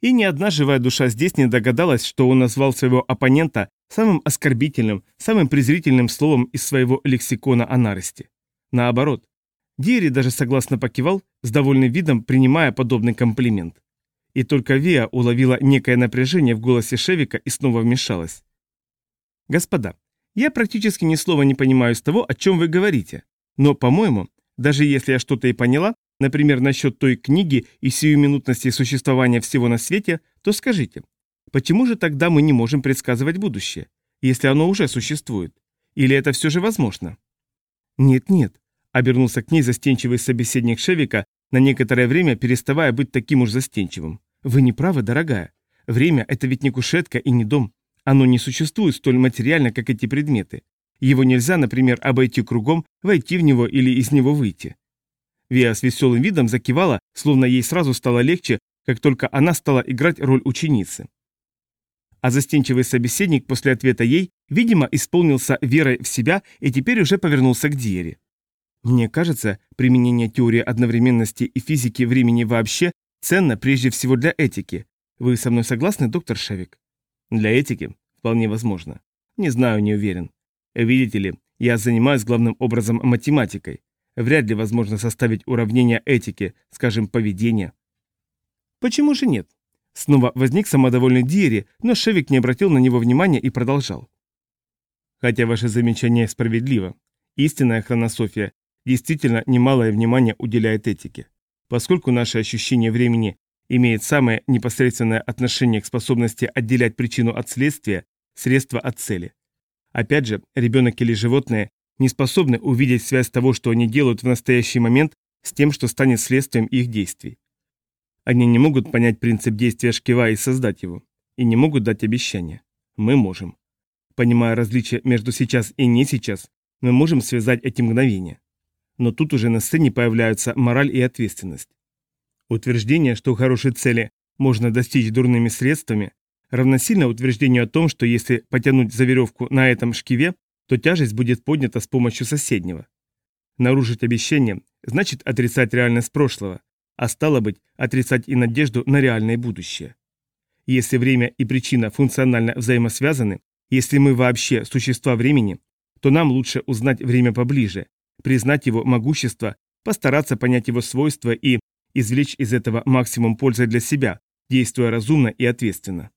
И ни одна живая душа здесь не догадалась, что он назвал своего оппонента самым оскорбительным, самым презрительным словом из своего лексикона о нарости. Наоборот. Диери даже согласно покивал, с довольным видом принимая подобный комплимент. И только Виа уловила некое напряжение в голосе Шевика и снова вмешалась. «Господа, я практически ни слова не понимаю из того, о чем вы говорите. Но, по-моему, даже если я что-то и поняла, например, насчет той книги и сиюминутности существования всего на свете, то скажите, почему же тогда мы не можем предсказывать будущее, если оно уже существует? Или это все же возможно? Нет-нет, обернулся к ней застенчивый собеседник Шевика, на некоторое время переставая быть таким уж застенчивым. Вы не правы, дорогая. Время – это ведь не кушетка и не дом. Оно не существует столь материально, как эти предметы. Его нельзя, например, обойти кругом, войти в него или из него выйти. Виа с веселым видом закивала, словно ей сразу стало легче, как только она стала играть роль ученицы. А застенчивый собеседник после ответа ей, видимо, исполнился верой в себя и теперь уже повернулся к Диере. Мне кажется, применение теории одновременности и физики времени вообще ценно прежде всего для этики. Вы со мной согласны, доктор Шевик? Для этики? Вполне возможно. Не знаю, не уверен. Видите ли, я занимаюсь главным образом математикой. Вряд ли возможно составить уравнение этики, скажем, поведения. Почему же нет? Снова возник самодовольный Диери, но Шевик не обратил на него внимания и продолжал. Хотя ваше замечание справедливо. Истинная хронософия действительно немалое внимание уделяет этике. Поскольку наше ощущение времени имеет самое непосредственное отношение к способности отделять причину от следствия, средства от цели. Опять же, ребенок или животное не способны увидеть связь того, что они делают в настоящий момент, с тем, что станет следствием их действий. Они не могут понять принцип действия шкива и создать его, и не могут дать обещания. Мы можем. Понимая различия между сейчас и не сейчас, мы можем связать эти мгновения. Но тут уже на сцене появляются мораль и ответственность. Утверждение, что хорошей цели можно достичь дурными средствами, равносильно утверждению о том, что если потянуть за веревку на этом шкиве, то тяжесть будет поднята с помощью соседнего. Нарушить обещание значит отрицать реальность прошлого, а стало быть, отрицать и надежду на реальное будущее. Если время и причина функционально взаимосвязаны, если мы вообще существа времени, то нам лучше узнать время поближе, признать его могущество постараться понять его свойства и извлечь из этого максимум пользы для себя, действуя разумно и ответственно.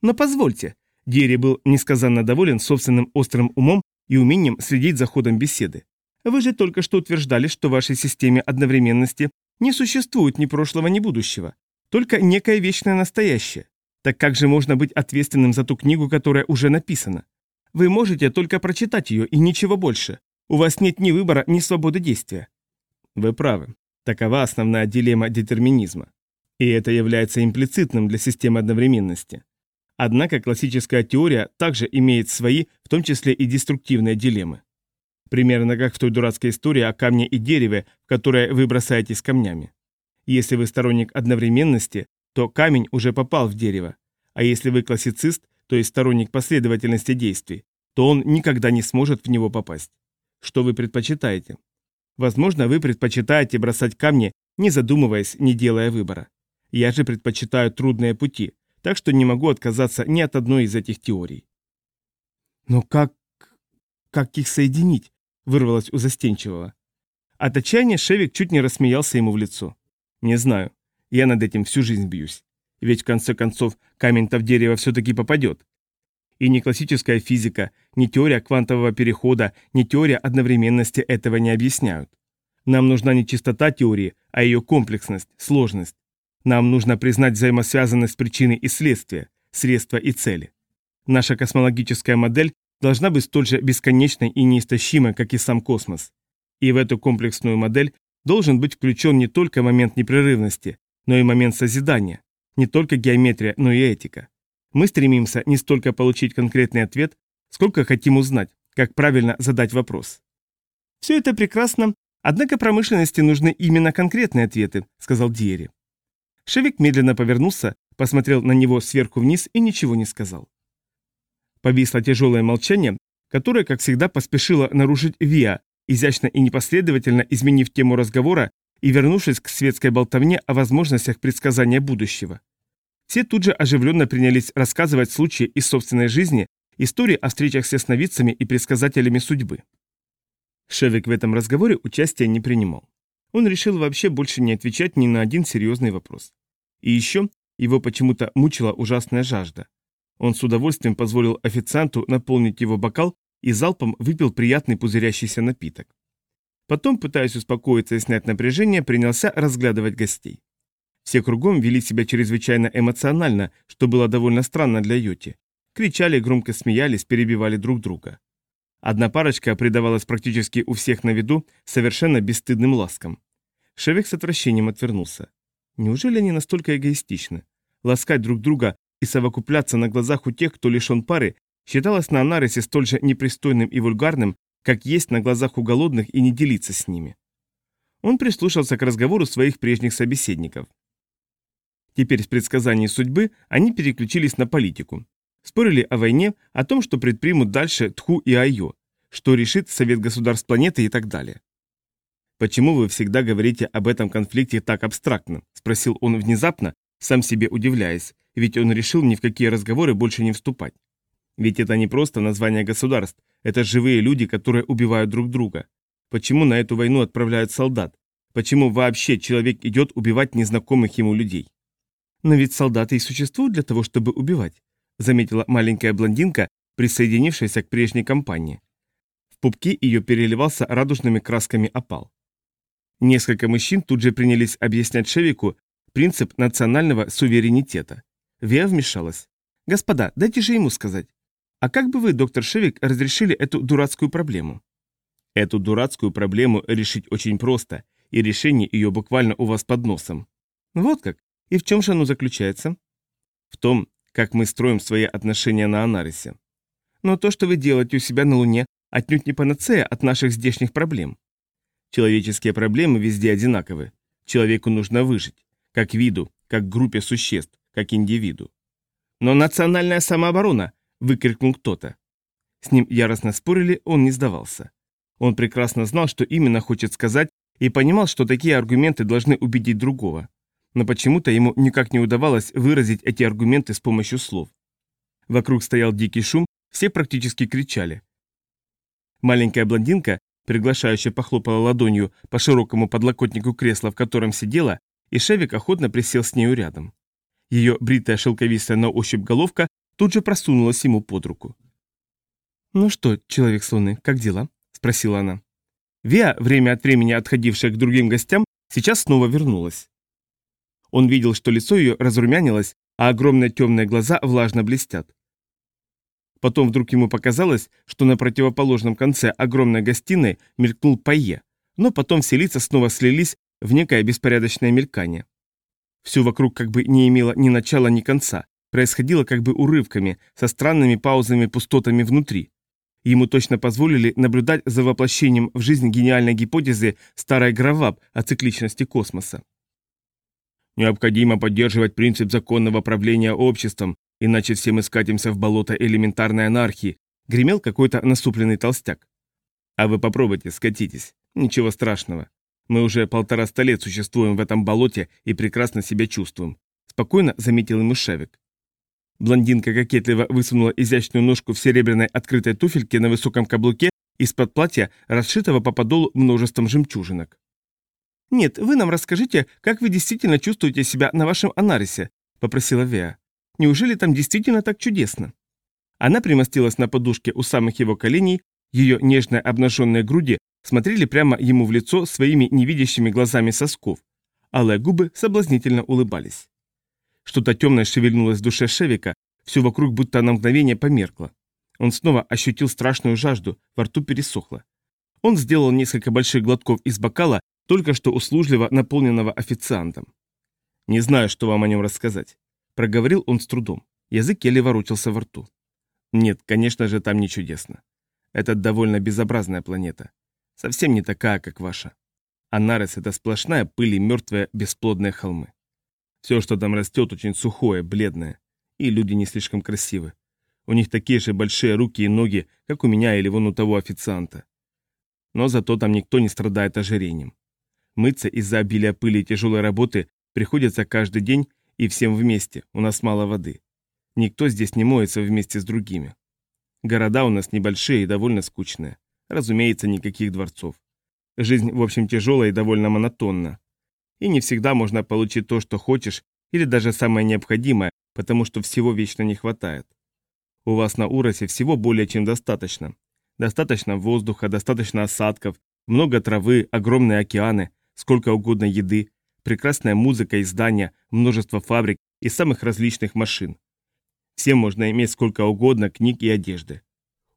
Но позвольте, Дерри был несказанно доволен собственным острым умом и умением следить за ходом беседы. Вы же только что утверждали, что в вашей системе одновременности не существует ни прошлого, ни будущего, только некое вечное настоящее. Так как же можно быть ответственным за ту книгу, которая уже написана? Вы можете только прочитать ее и ничего больше. У вас нет ни выбора, ни свободы действия. Вы правы. Такова основная дилемма детерминизма. И это является имплицитным для системы одновременности. Однако классическая теория также имеет свои, в том числе и деструктивные дилеммы. Примерно как в той дурацкой истории о камне и дереве, в которое вы бросаетесь камнями. Если вы сторонник одновременности, то камень уже попал в дерево. А если вы классицист, то есть сторонник последовательности действий, то он никогда не сможет в него попасть. Что вы предпочитаете? Возможно, вы предпочитаете бросать камни, не задумываясь, не делая выбора. Я же предпочитаю трудные пути, так что не могу отказаться ни от одной из этих теорий. Но как... как их соединить? Вырвалось у застенчивого. От отчаяния Шевик чуть не рассмеялся ему в лицо. Не знаю. Я над этим всю жизнь бьюсь. Ведь в конце концов камень-то в дерево все-таки попадет. И ни классическая физика, ни теория квантового перехода, ни теория одновременности этого не объясняют. Нам нужна не чистота теории, а ее комплексность, сложность. Нам нужно признать взаимосвязанность причины и следствия, средства и цели. Наша космологическая модель должна быть столь же бесконечной и неистощимой, как и сам космос. И в эту комплексную модель должен быть включен не только момент непрерывности, но и момент созидания, не только геометрия, но и этика. Мы стремимся не столько получить конкретный ответ, сколько хотим узнать, как правильно задать вопрос. «Все это прекрасно, однако промышленности нужны именно конкретные ответы», — сказал Диери. Шевик медленно повернулся, посмотрел на него сверху вниз и ничего не сказал. Повисло тяжелое молчание, которое, как всегда, поспешило нарушить Виа, изящно и непоследовательно изменив тему разговора и вернувшись к светской болтовне о возможностях предсказания будущего. Все тут же оживленно принялись рассказывать случаи из собственной жизни, истории о встречах с ясновидцами и предсказателями судьбы. Шевик в этом разговоре участия не принимал. Он решил вообще больше не отвечать ни на один серьезный вопрос. И еще его почему-то мучила ужасная жажда. Он с удовольствием позволил официанту наполнить его бокал и залпом выпил приятный пузырящийся напиток. Потом, пытаясь успокоиться и снять напряжение, принялся разглядывать гостей. Все кругом вели себя чрезвычайно эмоционально, что было довольно странно для Йоти. Кричали, громко смеялись, перебивали друг друга. Одна парочка предавалась практически у всех на виду совершенно бесстыдным ласкам. Шевик с отвращением отвернулся. Неужели они настолько эгоистичны? Ласкать друг друга и совокупляться на глазах у тех, кто лишен пары, считалось на Анарисе столь же непристойным и вульгарным, как есть на глазах у голодных и не делиться с ними. Он прислушался к разговору своих прежних собеседников. Теперь с предсказаний судьбы они переключились на политику. Спорили о войне, о том, что предпримут дальше Тху и Айо, что решит Совет государств планеты и так далее. «Почему вы всегда говорите об этом конфликте так абстрактно?» – спросил он внезапно, сам себе удивляясь, ведь он решил ни в какие разговоры больше не вступать. Ведь это не просто название государств, это живые люди, которые убивают друг друга. Почему на эту войну отправляют солдат? Почему вообще человек идет убивать незнакомых ему людей? Но ведь солдаты и существуют для того, чтобы убивать, заметила маленькая блондинка, присоединившаяся к прежней компании. В пупке ее переливался радужными красками опал. Несколько мужчин тут же принялись объяснять Шевику принцип национального суверенитета. Виа вмешалась. «Господа, дайте же ему сказать. А как бы вы, доктор Шевик, разрешили эту дурацкую проблему?» «Эту дурацкую проблему решить очень просто, и решение ее буквально у вас под носом». «Вот как? И в чем же оно заключается? В том, как мы строим свои отношения на Анарисе. Но то, что вы делаете у себя на Луне, отнюдь не панацея от наших здешних проблем. Человеческие проблемы везде одинаковы. Человеку нужно выжить. Как виду, как группе существ, как индивиду. «Но национальная самооборона!» – выкрикнул кто-то. С ним яростно спорили, он не сдавался. Он прекрасно знал, что именно хочет сказать, и понимал, что такие аргументы должны убедить другого но почему-то ему никак не удавалось выразить эти аргументы с помощью слов. Вокруг стоял дикий шум, все практически кричали. Маленькая блондинка приглашающе похлопала ладонью по широкому подлокотнику кресла, в котором сидела, и Шевик охотно присел с нею рядом. Ее бритая шелковистая на ощупь головка тут же просунулась ему под руку. «Ну что, человек слоны, как дела?» – спросила она. Виа, время от времени отходившая к другим гостям, сейчас снова вернулась. Он видел, что лицо ее разрумянилось, а огромные темные глаза влажно блестят. Потом вдруг ему показалось, что на противоположном конце огромной гостиной мелькнул Пайе, но потом все лица снова слились в некое беспорядочное мелькание. Все вокруг как бы не имело ни начала, ни конца, происходило как бы урывками, со странными паузами, пустотами внутри. Ему точно позволили наблюдать за воплощением в жизнь гениальной гипотезы старой Граваб о цикличности космоса. Необходимо поддерживать принцип законного правления обществом, иначе все мы скатимся в болото элементарной анархии, гремел какой-то насупленный толстяк. А вы попробуйте, скатитесь. Ничего страшного. Мы уже полтораста лет существуем в этом болоте и прекрасно себя чувствуем. Спокойно заметил ему Шевик. Блондинка кокетливо высунула изящную ножку в серебряной открытой туфельке на высоком каблуке из-под платья, расшитого по подолу множеством жемчужинок. «Нет, вы нам расскажите, как вы действительно чувствуете себя на вашем анарисе», — попросила Веа. «Неужели там действительно так чудесно?» Она примостилась на подушке у самых его коленей, ее нежные обнаженные груди смотрели прямо ему в лицо своими невидящими глазами сосков. Алые губы соблазнительно улыбались. Что-то темное шевельнулось в душе Шевика, все вокруг будто на мгновение померкло. Он снова ощутил страшную жажду, во рту пересохло. Он сделал несколько больших глотков из бокала, только что услужливо наполненного официантом. «Не знаю, что вам о нем рассказать», — проговорил он с трудом. Язык еле ворочался во рту. «Нет, конечно же, там не чудесно. Это довольно безобразная планета. Совсем не такая, как ваша. Анарес — это сплошная пыль и мертвые бесплодные холмы. Все, что там растет, очень сухое, бледное. И люди не слишком красивы. У них такие же большие руки и ноги, как у меня или вон у того официанта. Но зато там никто не страдает ожирением. Мыться из-за обилия пыли и тяжелой работы приходится каждый день и всем вместе, у нас мало воды. Никто здесь не моется вместе с другими. Города у нас небольшие и довольно скучные. Разумеется, никаких дворцов. Жизнь, в общем, тяжелая и довольно монотонна и не всегда можно получить то, что хочешь, или даже самое необходимое, потому что всего вечно не хватает. У вас на Уросе всего более чем достаточно. Достаточно воздуха, достаточно осадков, много травы, огромные океаны, сколько угодно еды, прекрасная музыка и здания, множество фабрик и самых различных машин. Всем можно иметь сколько угодно книг и одежды.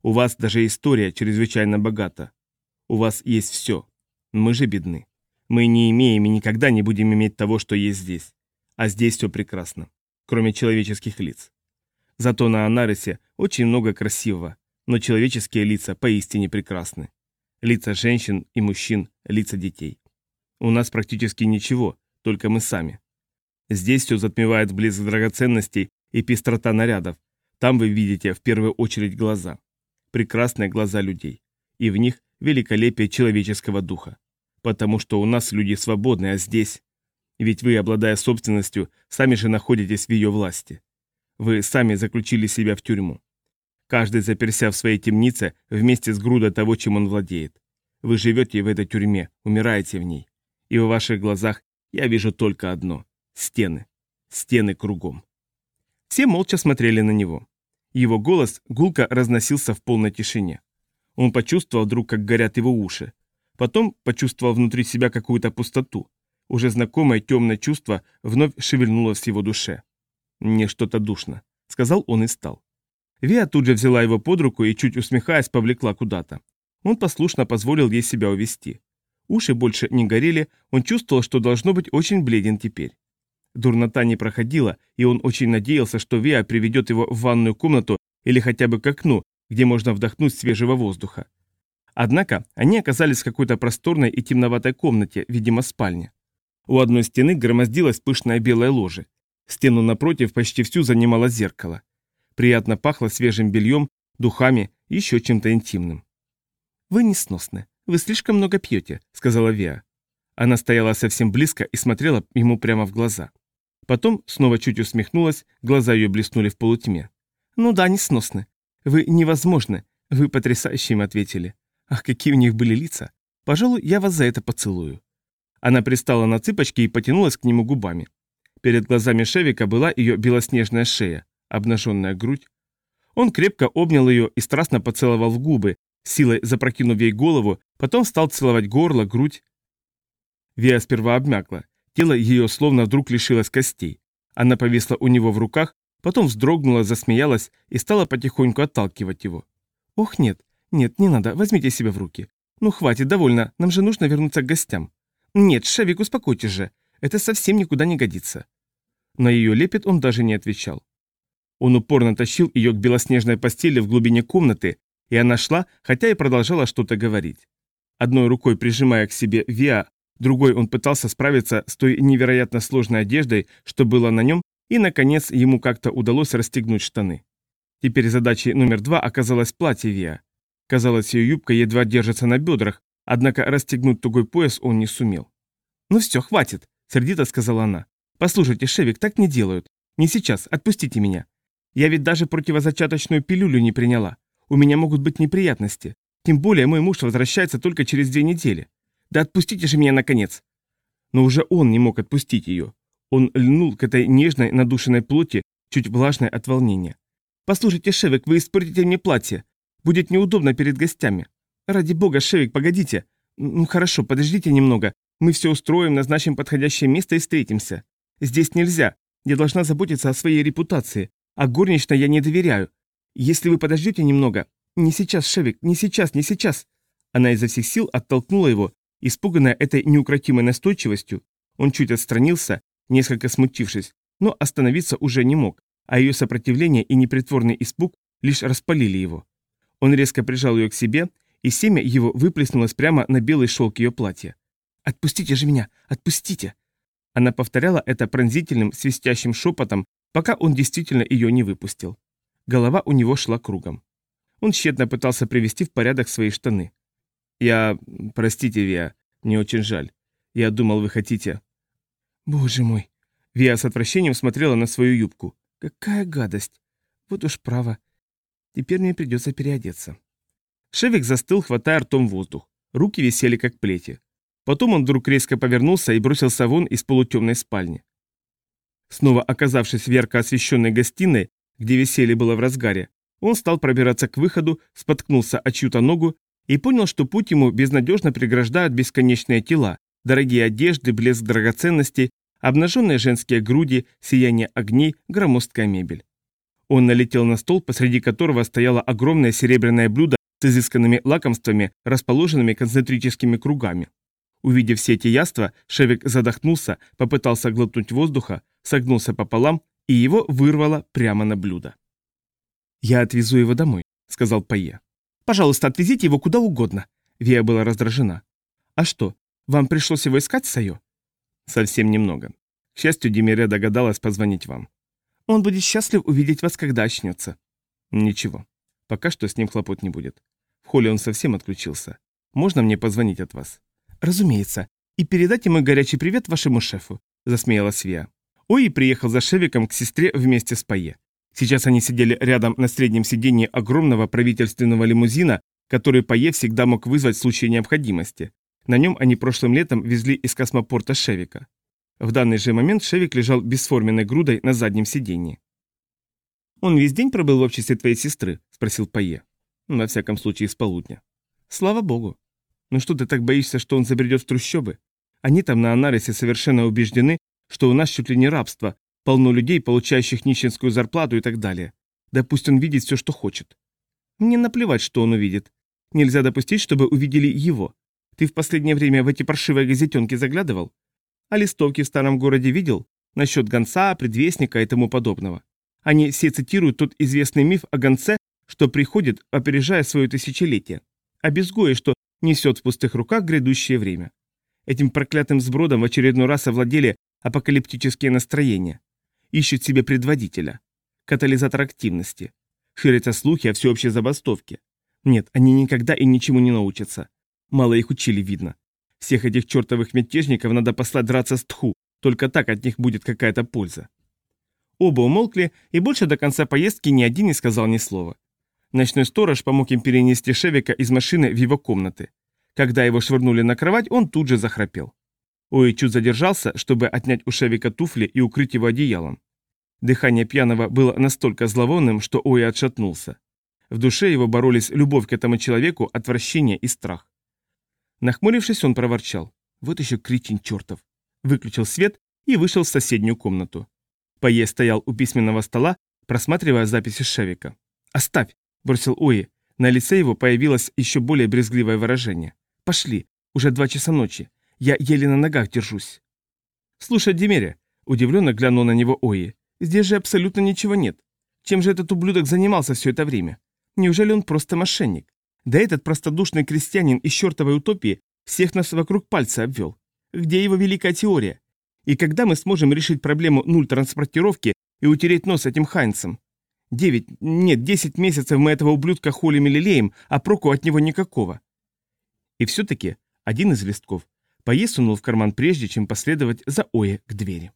У вас даже история чрезвычайно богата. У вас есть все. Мы же бедны. Мы не имеем и никогда не будем иметь того, что есть здесь. А здесь все прекрасно, кроме человеческих лиц. Зато на Анарисе очень много красивого, но человеческие лица поистине прекрасны. Лица женщин и мужчин, лица детей. У нас практически ничего, только мы сами. Здесь все затмевает блеск драгоценностей и пестрота нарядов. Там вы видите в первую очередь глаза. Прекрасные глаза людей. И в них великолепие человеческого духа потому что у нас люди свободны, а здесь... Ведь вы, обладая собственностью, сами же находитесь в ее власти. Вы сами заключили себя в тюрьму. Каждый заперся в своей темнице вместе с грудой того, чем он владеет. Вы живете в этой тюрьме, умираете в ней. И в ваших глазах я вижу только одно — стены. Стены кругом. Все молча смотрели на него. Его голос гулко разносился в полной тишине. Он почувствовал вдруг, как горят его уши, Потом почувствовал внутри себя какую-то пустоту. Уже знакомое темное чувство вновь шевельнулось в его душе. «Мне что-то душно», — сказал он и стал. Виа тут же взяла его под руку и, чуть усмехаясь, повлекла куда-то. Он послушно позволил ей себя увести. Уши больше не горели, он чувствовал, что должно быть очень бледен теперь. Дурнота не проходила, и он очень надеялся, что Виа приведет его в ванную комнату или хотя бы к окну, где можно вдохнуть свежего воздуха. Однако они оказались в какой-то просторной и темноватой комнате, видимо, спальне. У одной стены громоздилась пышная белая ложе. Стену напротив почти всю занимало зеркало. Приятно пахло свежим бельем, духами и еще чем-то интимным. «Вы несносны. Вы слишком много пьете», — сказала Виа. Она стояла совсем близко и смотрела ему прямо в глаза. Потом снова чуть усмехнулась, глаза ее блеснули в полутьме. «Ну да, несносны. Вы невозможны. Вы потрясающе им ответили. Ах, какие у них были лица. Пожалуй, я вас за это поцелую. Она пристала на цыпочки и потянулась к нему губами. Перед глазами Шевика была ее белоснежная шея, обнаженная грудь. Он крепко обнял ее и страстно поцеловал в губы, силой запрокинув ей голову, потом стал целовать горло, грудь. Виа сперва обмякла. Тело ее словно вдруг лишилось костей. Она повисла у него в руках, потом вздрогнула, засмеялась и стала потихоньку отталкивать его. «Ох, нет, нет, не надо, возьмите себя в руки. Ну, хватит, довольно, нам же нужно вернуться к гостям». «Нет, Шевик, успокойтесь же, это совсем никуда не годится». На ее лепет он даже не отвечал. Он упорно тащил ее к белоснежной постели в глубине комнаты, и она шла, хотя и продолжала что-то говорить. Одной рукой прижимая к себе Виа, другой он пытался справиться с той невероятно сложной одеждой, что было на нем, и, наконец, ему как-то удалось расстегнуть штаны. Теперь задачей номер два оказалось платье Виа. Казалось, ее юбка едва держится на бедрах, однако расстегнуть тугой пояс он не сумел. «Ну все, хватит», — сердито сказала она. «Послушайте, Шевик, так не делают. Не сейчас, отпустите меня. Я ведь даже противозачаточную пилюлю не приняла. У меня могут быть неприятности. Тем более мой муж возвращается только через две недели. Да отпустите же меня, наконец!» Но уже он не мог отпустить ее. Он льнул к этой нежной, надушенной плоти, чуть влажной от волнения. «Послушайте, Шевик, вы испортите мне платье. Будет неудобно перед гостями. Ради бога, Шевик, погодите. Ну хорошо, подождите немного. Мы все устроим, назначим подходящее место и встретимся. Здесь нельзя. Я должна заботиться о своей репутации. А горничной я не доверяю. Если вы подождете немного... Не сейчас, Шевик, не сейчас, не сейчас. Она изо всех сил оттолкнула его, испуганная этой неукротимой настойчивостью. Он чуть отстранился, несколько смутившись, но остановиться уже не мог, а ее сопротивление и непритворный испуг лишь распалили его. Он резко прижал ее к себе, и семя его выплеснулось прямо на белый шелк ее платья. «Отпустите же меня! Отпустите!» Она повторяла это пронзительным, свистящим шепотом, пока он действительно ее не выпустил. Голова у него шла кругом. Он тщетно пытался привести в порядок свои штаны. «Я... Простите, Виа, мне очень жаль. Я думал, вы хотите...» «Боже мой!» Виа с отвращением смотрела на свою юбку. «Какая гадость! Вот уж право. Теперь мне придется переодеться». Шевик застыл, хватая ртом воздух. Руки висели как плети. Потом он вдруг резко повернулся и бросился вон из полутемной спальни. Снова оказавшись в ярко освещенной гостиной, где веселье было в разгаре, он стал пробираться к выходу, споткнулся о чью-то ногу и понял, что путь ему безнадежно преграждают бесконечные тела, дорогие одежды, блеск драгоценностей, обнаженные женские груди, сияние огней, громоздкая мебель. Он налетел на стол, посреди которого стояло огромное серебряное блюдо с изысканными лакомствами, расположенными концентрическими кругами. Увидев все эти яства, Шевик задохнулся, попытался глотнуть воздуха, согнулся пополам, и его вырвало прямо на блюдо. «Я отвезу его домой», — сказал Пае. «Пожалуйста, отвезите его куда угодно». Вия была раздражена. «А что, вам пришлось его искать, Сайо?» «Совсем немного. К счастью, Демире догадалась позвонить вам». «Он будет счастлив увидеть вас, когда очнется». «Ничего. Пока что с ним хлопот не будет. В холле он совсем отключился. Можно мне позвонить от вас?» «Разумеется. И передайте мой горячий привет вашему шефу», — засмеялась Вия. Ои приехал за Шевиком к сестре вместе с Пае. Сейчас они сидели рядом на среднем сиденье огромного правительственного лимузина, который Пае всегда мог вызвать в случае необходимости. На нем они прошлым летом везли из космопорта Шевика. В данный же момент Шевик лежал бесформенной грудой на заднем сиденье. «Он весь день пробыл в обществе твоей сестры?» – спросил Пае. «Во всяком случае, с полудня». «Слава богу. Ну что ты так боишься, что он забредет в трущобы? Они там на Анарисе совершенно убеждены, что у нас чуть ли не рабство, Полно людей, получающих нищенскую зарплату и так далее. Да пусть он видит все, что хочет. Мне наплевать, что он увидит. Нельзя допустить, чтобы увидели его. Ты в последнее время в эти паршивые газетенки заглядывал? А листовки в старом городе видел? Насчет гонца, предвестника и тому подобного. Они все цитируют тот известный миф о гонце, что приходит, опережая свое тысячелетие. А безгое, что несет в пустых руках грядущее время. Этим проклятым сбродом в очередной раз овладели апокалиптические настроения ищут себе предводителя. Катализатор активности. Ширятся слухи о всеобщей забастовке. Нет, они никогда и ничему не научатся. Мало их учили, видно. Всех этих чертовых мятежников надо послать драться с тху, только так от них будет какая-то польза. Оба умолкли, и больше до конца поездки ни один не сказал ни слова. Ночной сторож помог им перенести Шевика из машины в его комнаты. Когда его швырнули на кровать, он тут же захрапел. Ой чуть задержался, чтобы отнять у Шевика туфли и укрыть его одеялом. Дыхание пьяного было настолько зловонным, что Ой отшатнулся. В душе его боролись любовь к этому человеку, отвращение и страх. Нахмурившись, он проворчал. Вот еще кретин чертов. Выключил свет и вышел в соседнюю комнату. Пае стоял у письменного стола, просматривая записи Шевика. «Оставь!» – бросил Ои. На лице его появилось еще более брезгливое выражение. «Пошли, уже два часа ночи. Я еле на ногах держусь». «Слушай, Демеря», – удивленно глянул на него Ои. «Здесь же абсолютно ничего нет. Чем же этот ублюдок занимался все это время? Неужели он просто мошенник? Да этот простодушный крестьянин из чертовой утопии всех нас вокруг пальца обвел. Где его великая теория? И когда мы сможем решить проблему нуль транспортировки и утереть нос этим Хайнцем? Девять, нет, десять месяцев мы этого ублюдка холим и лелеем, а проку от него никакого. И все-таки один из листков Пае сунул в карман прежде, чем последовать за Ое к двери.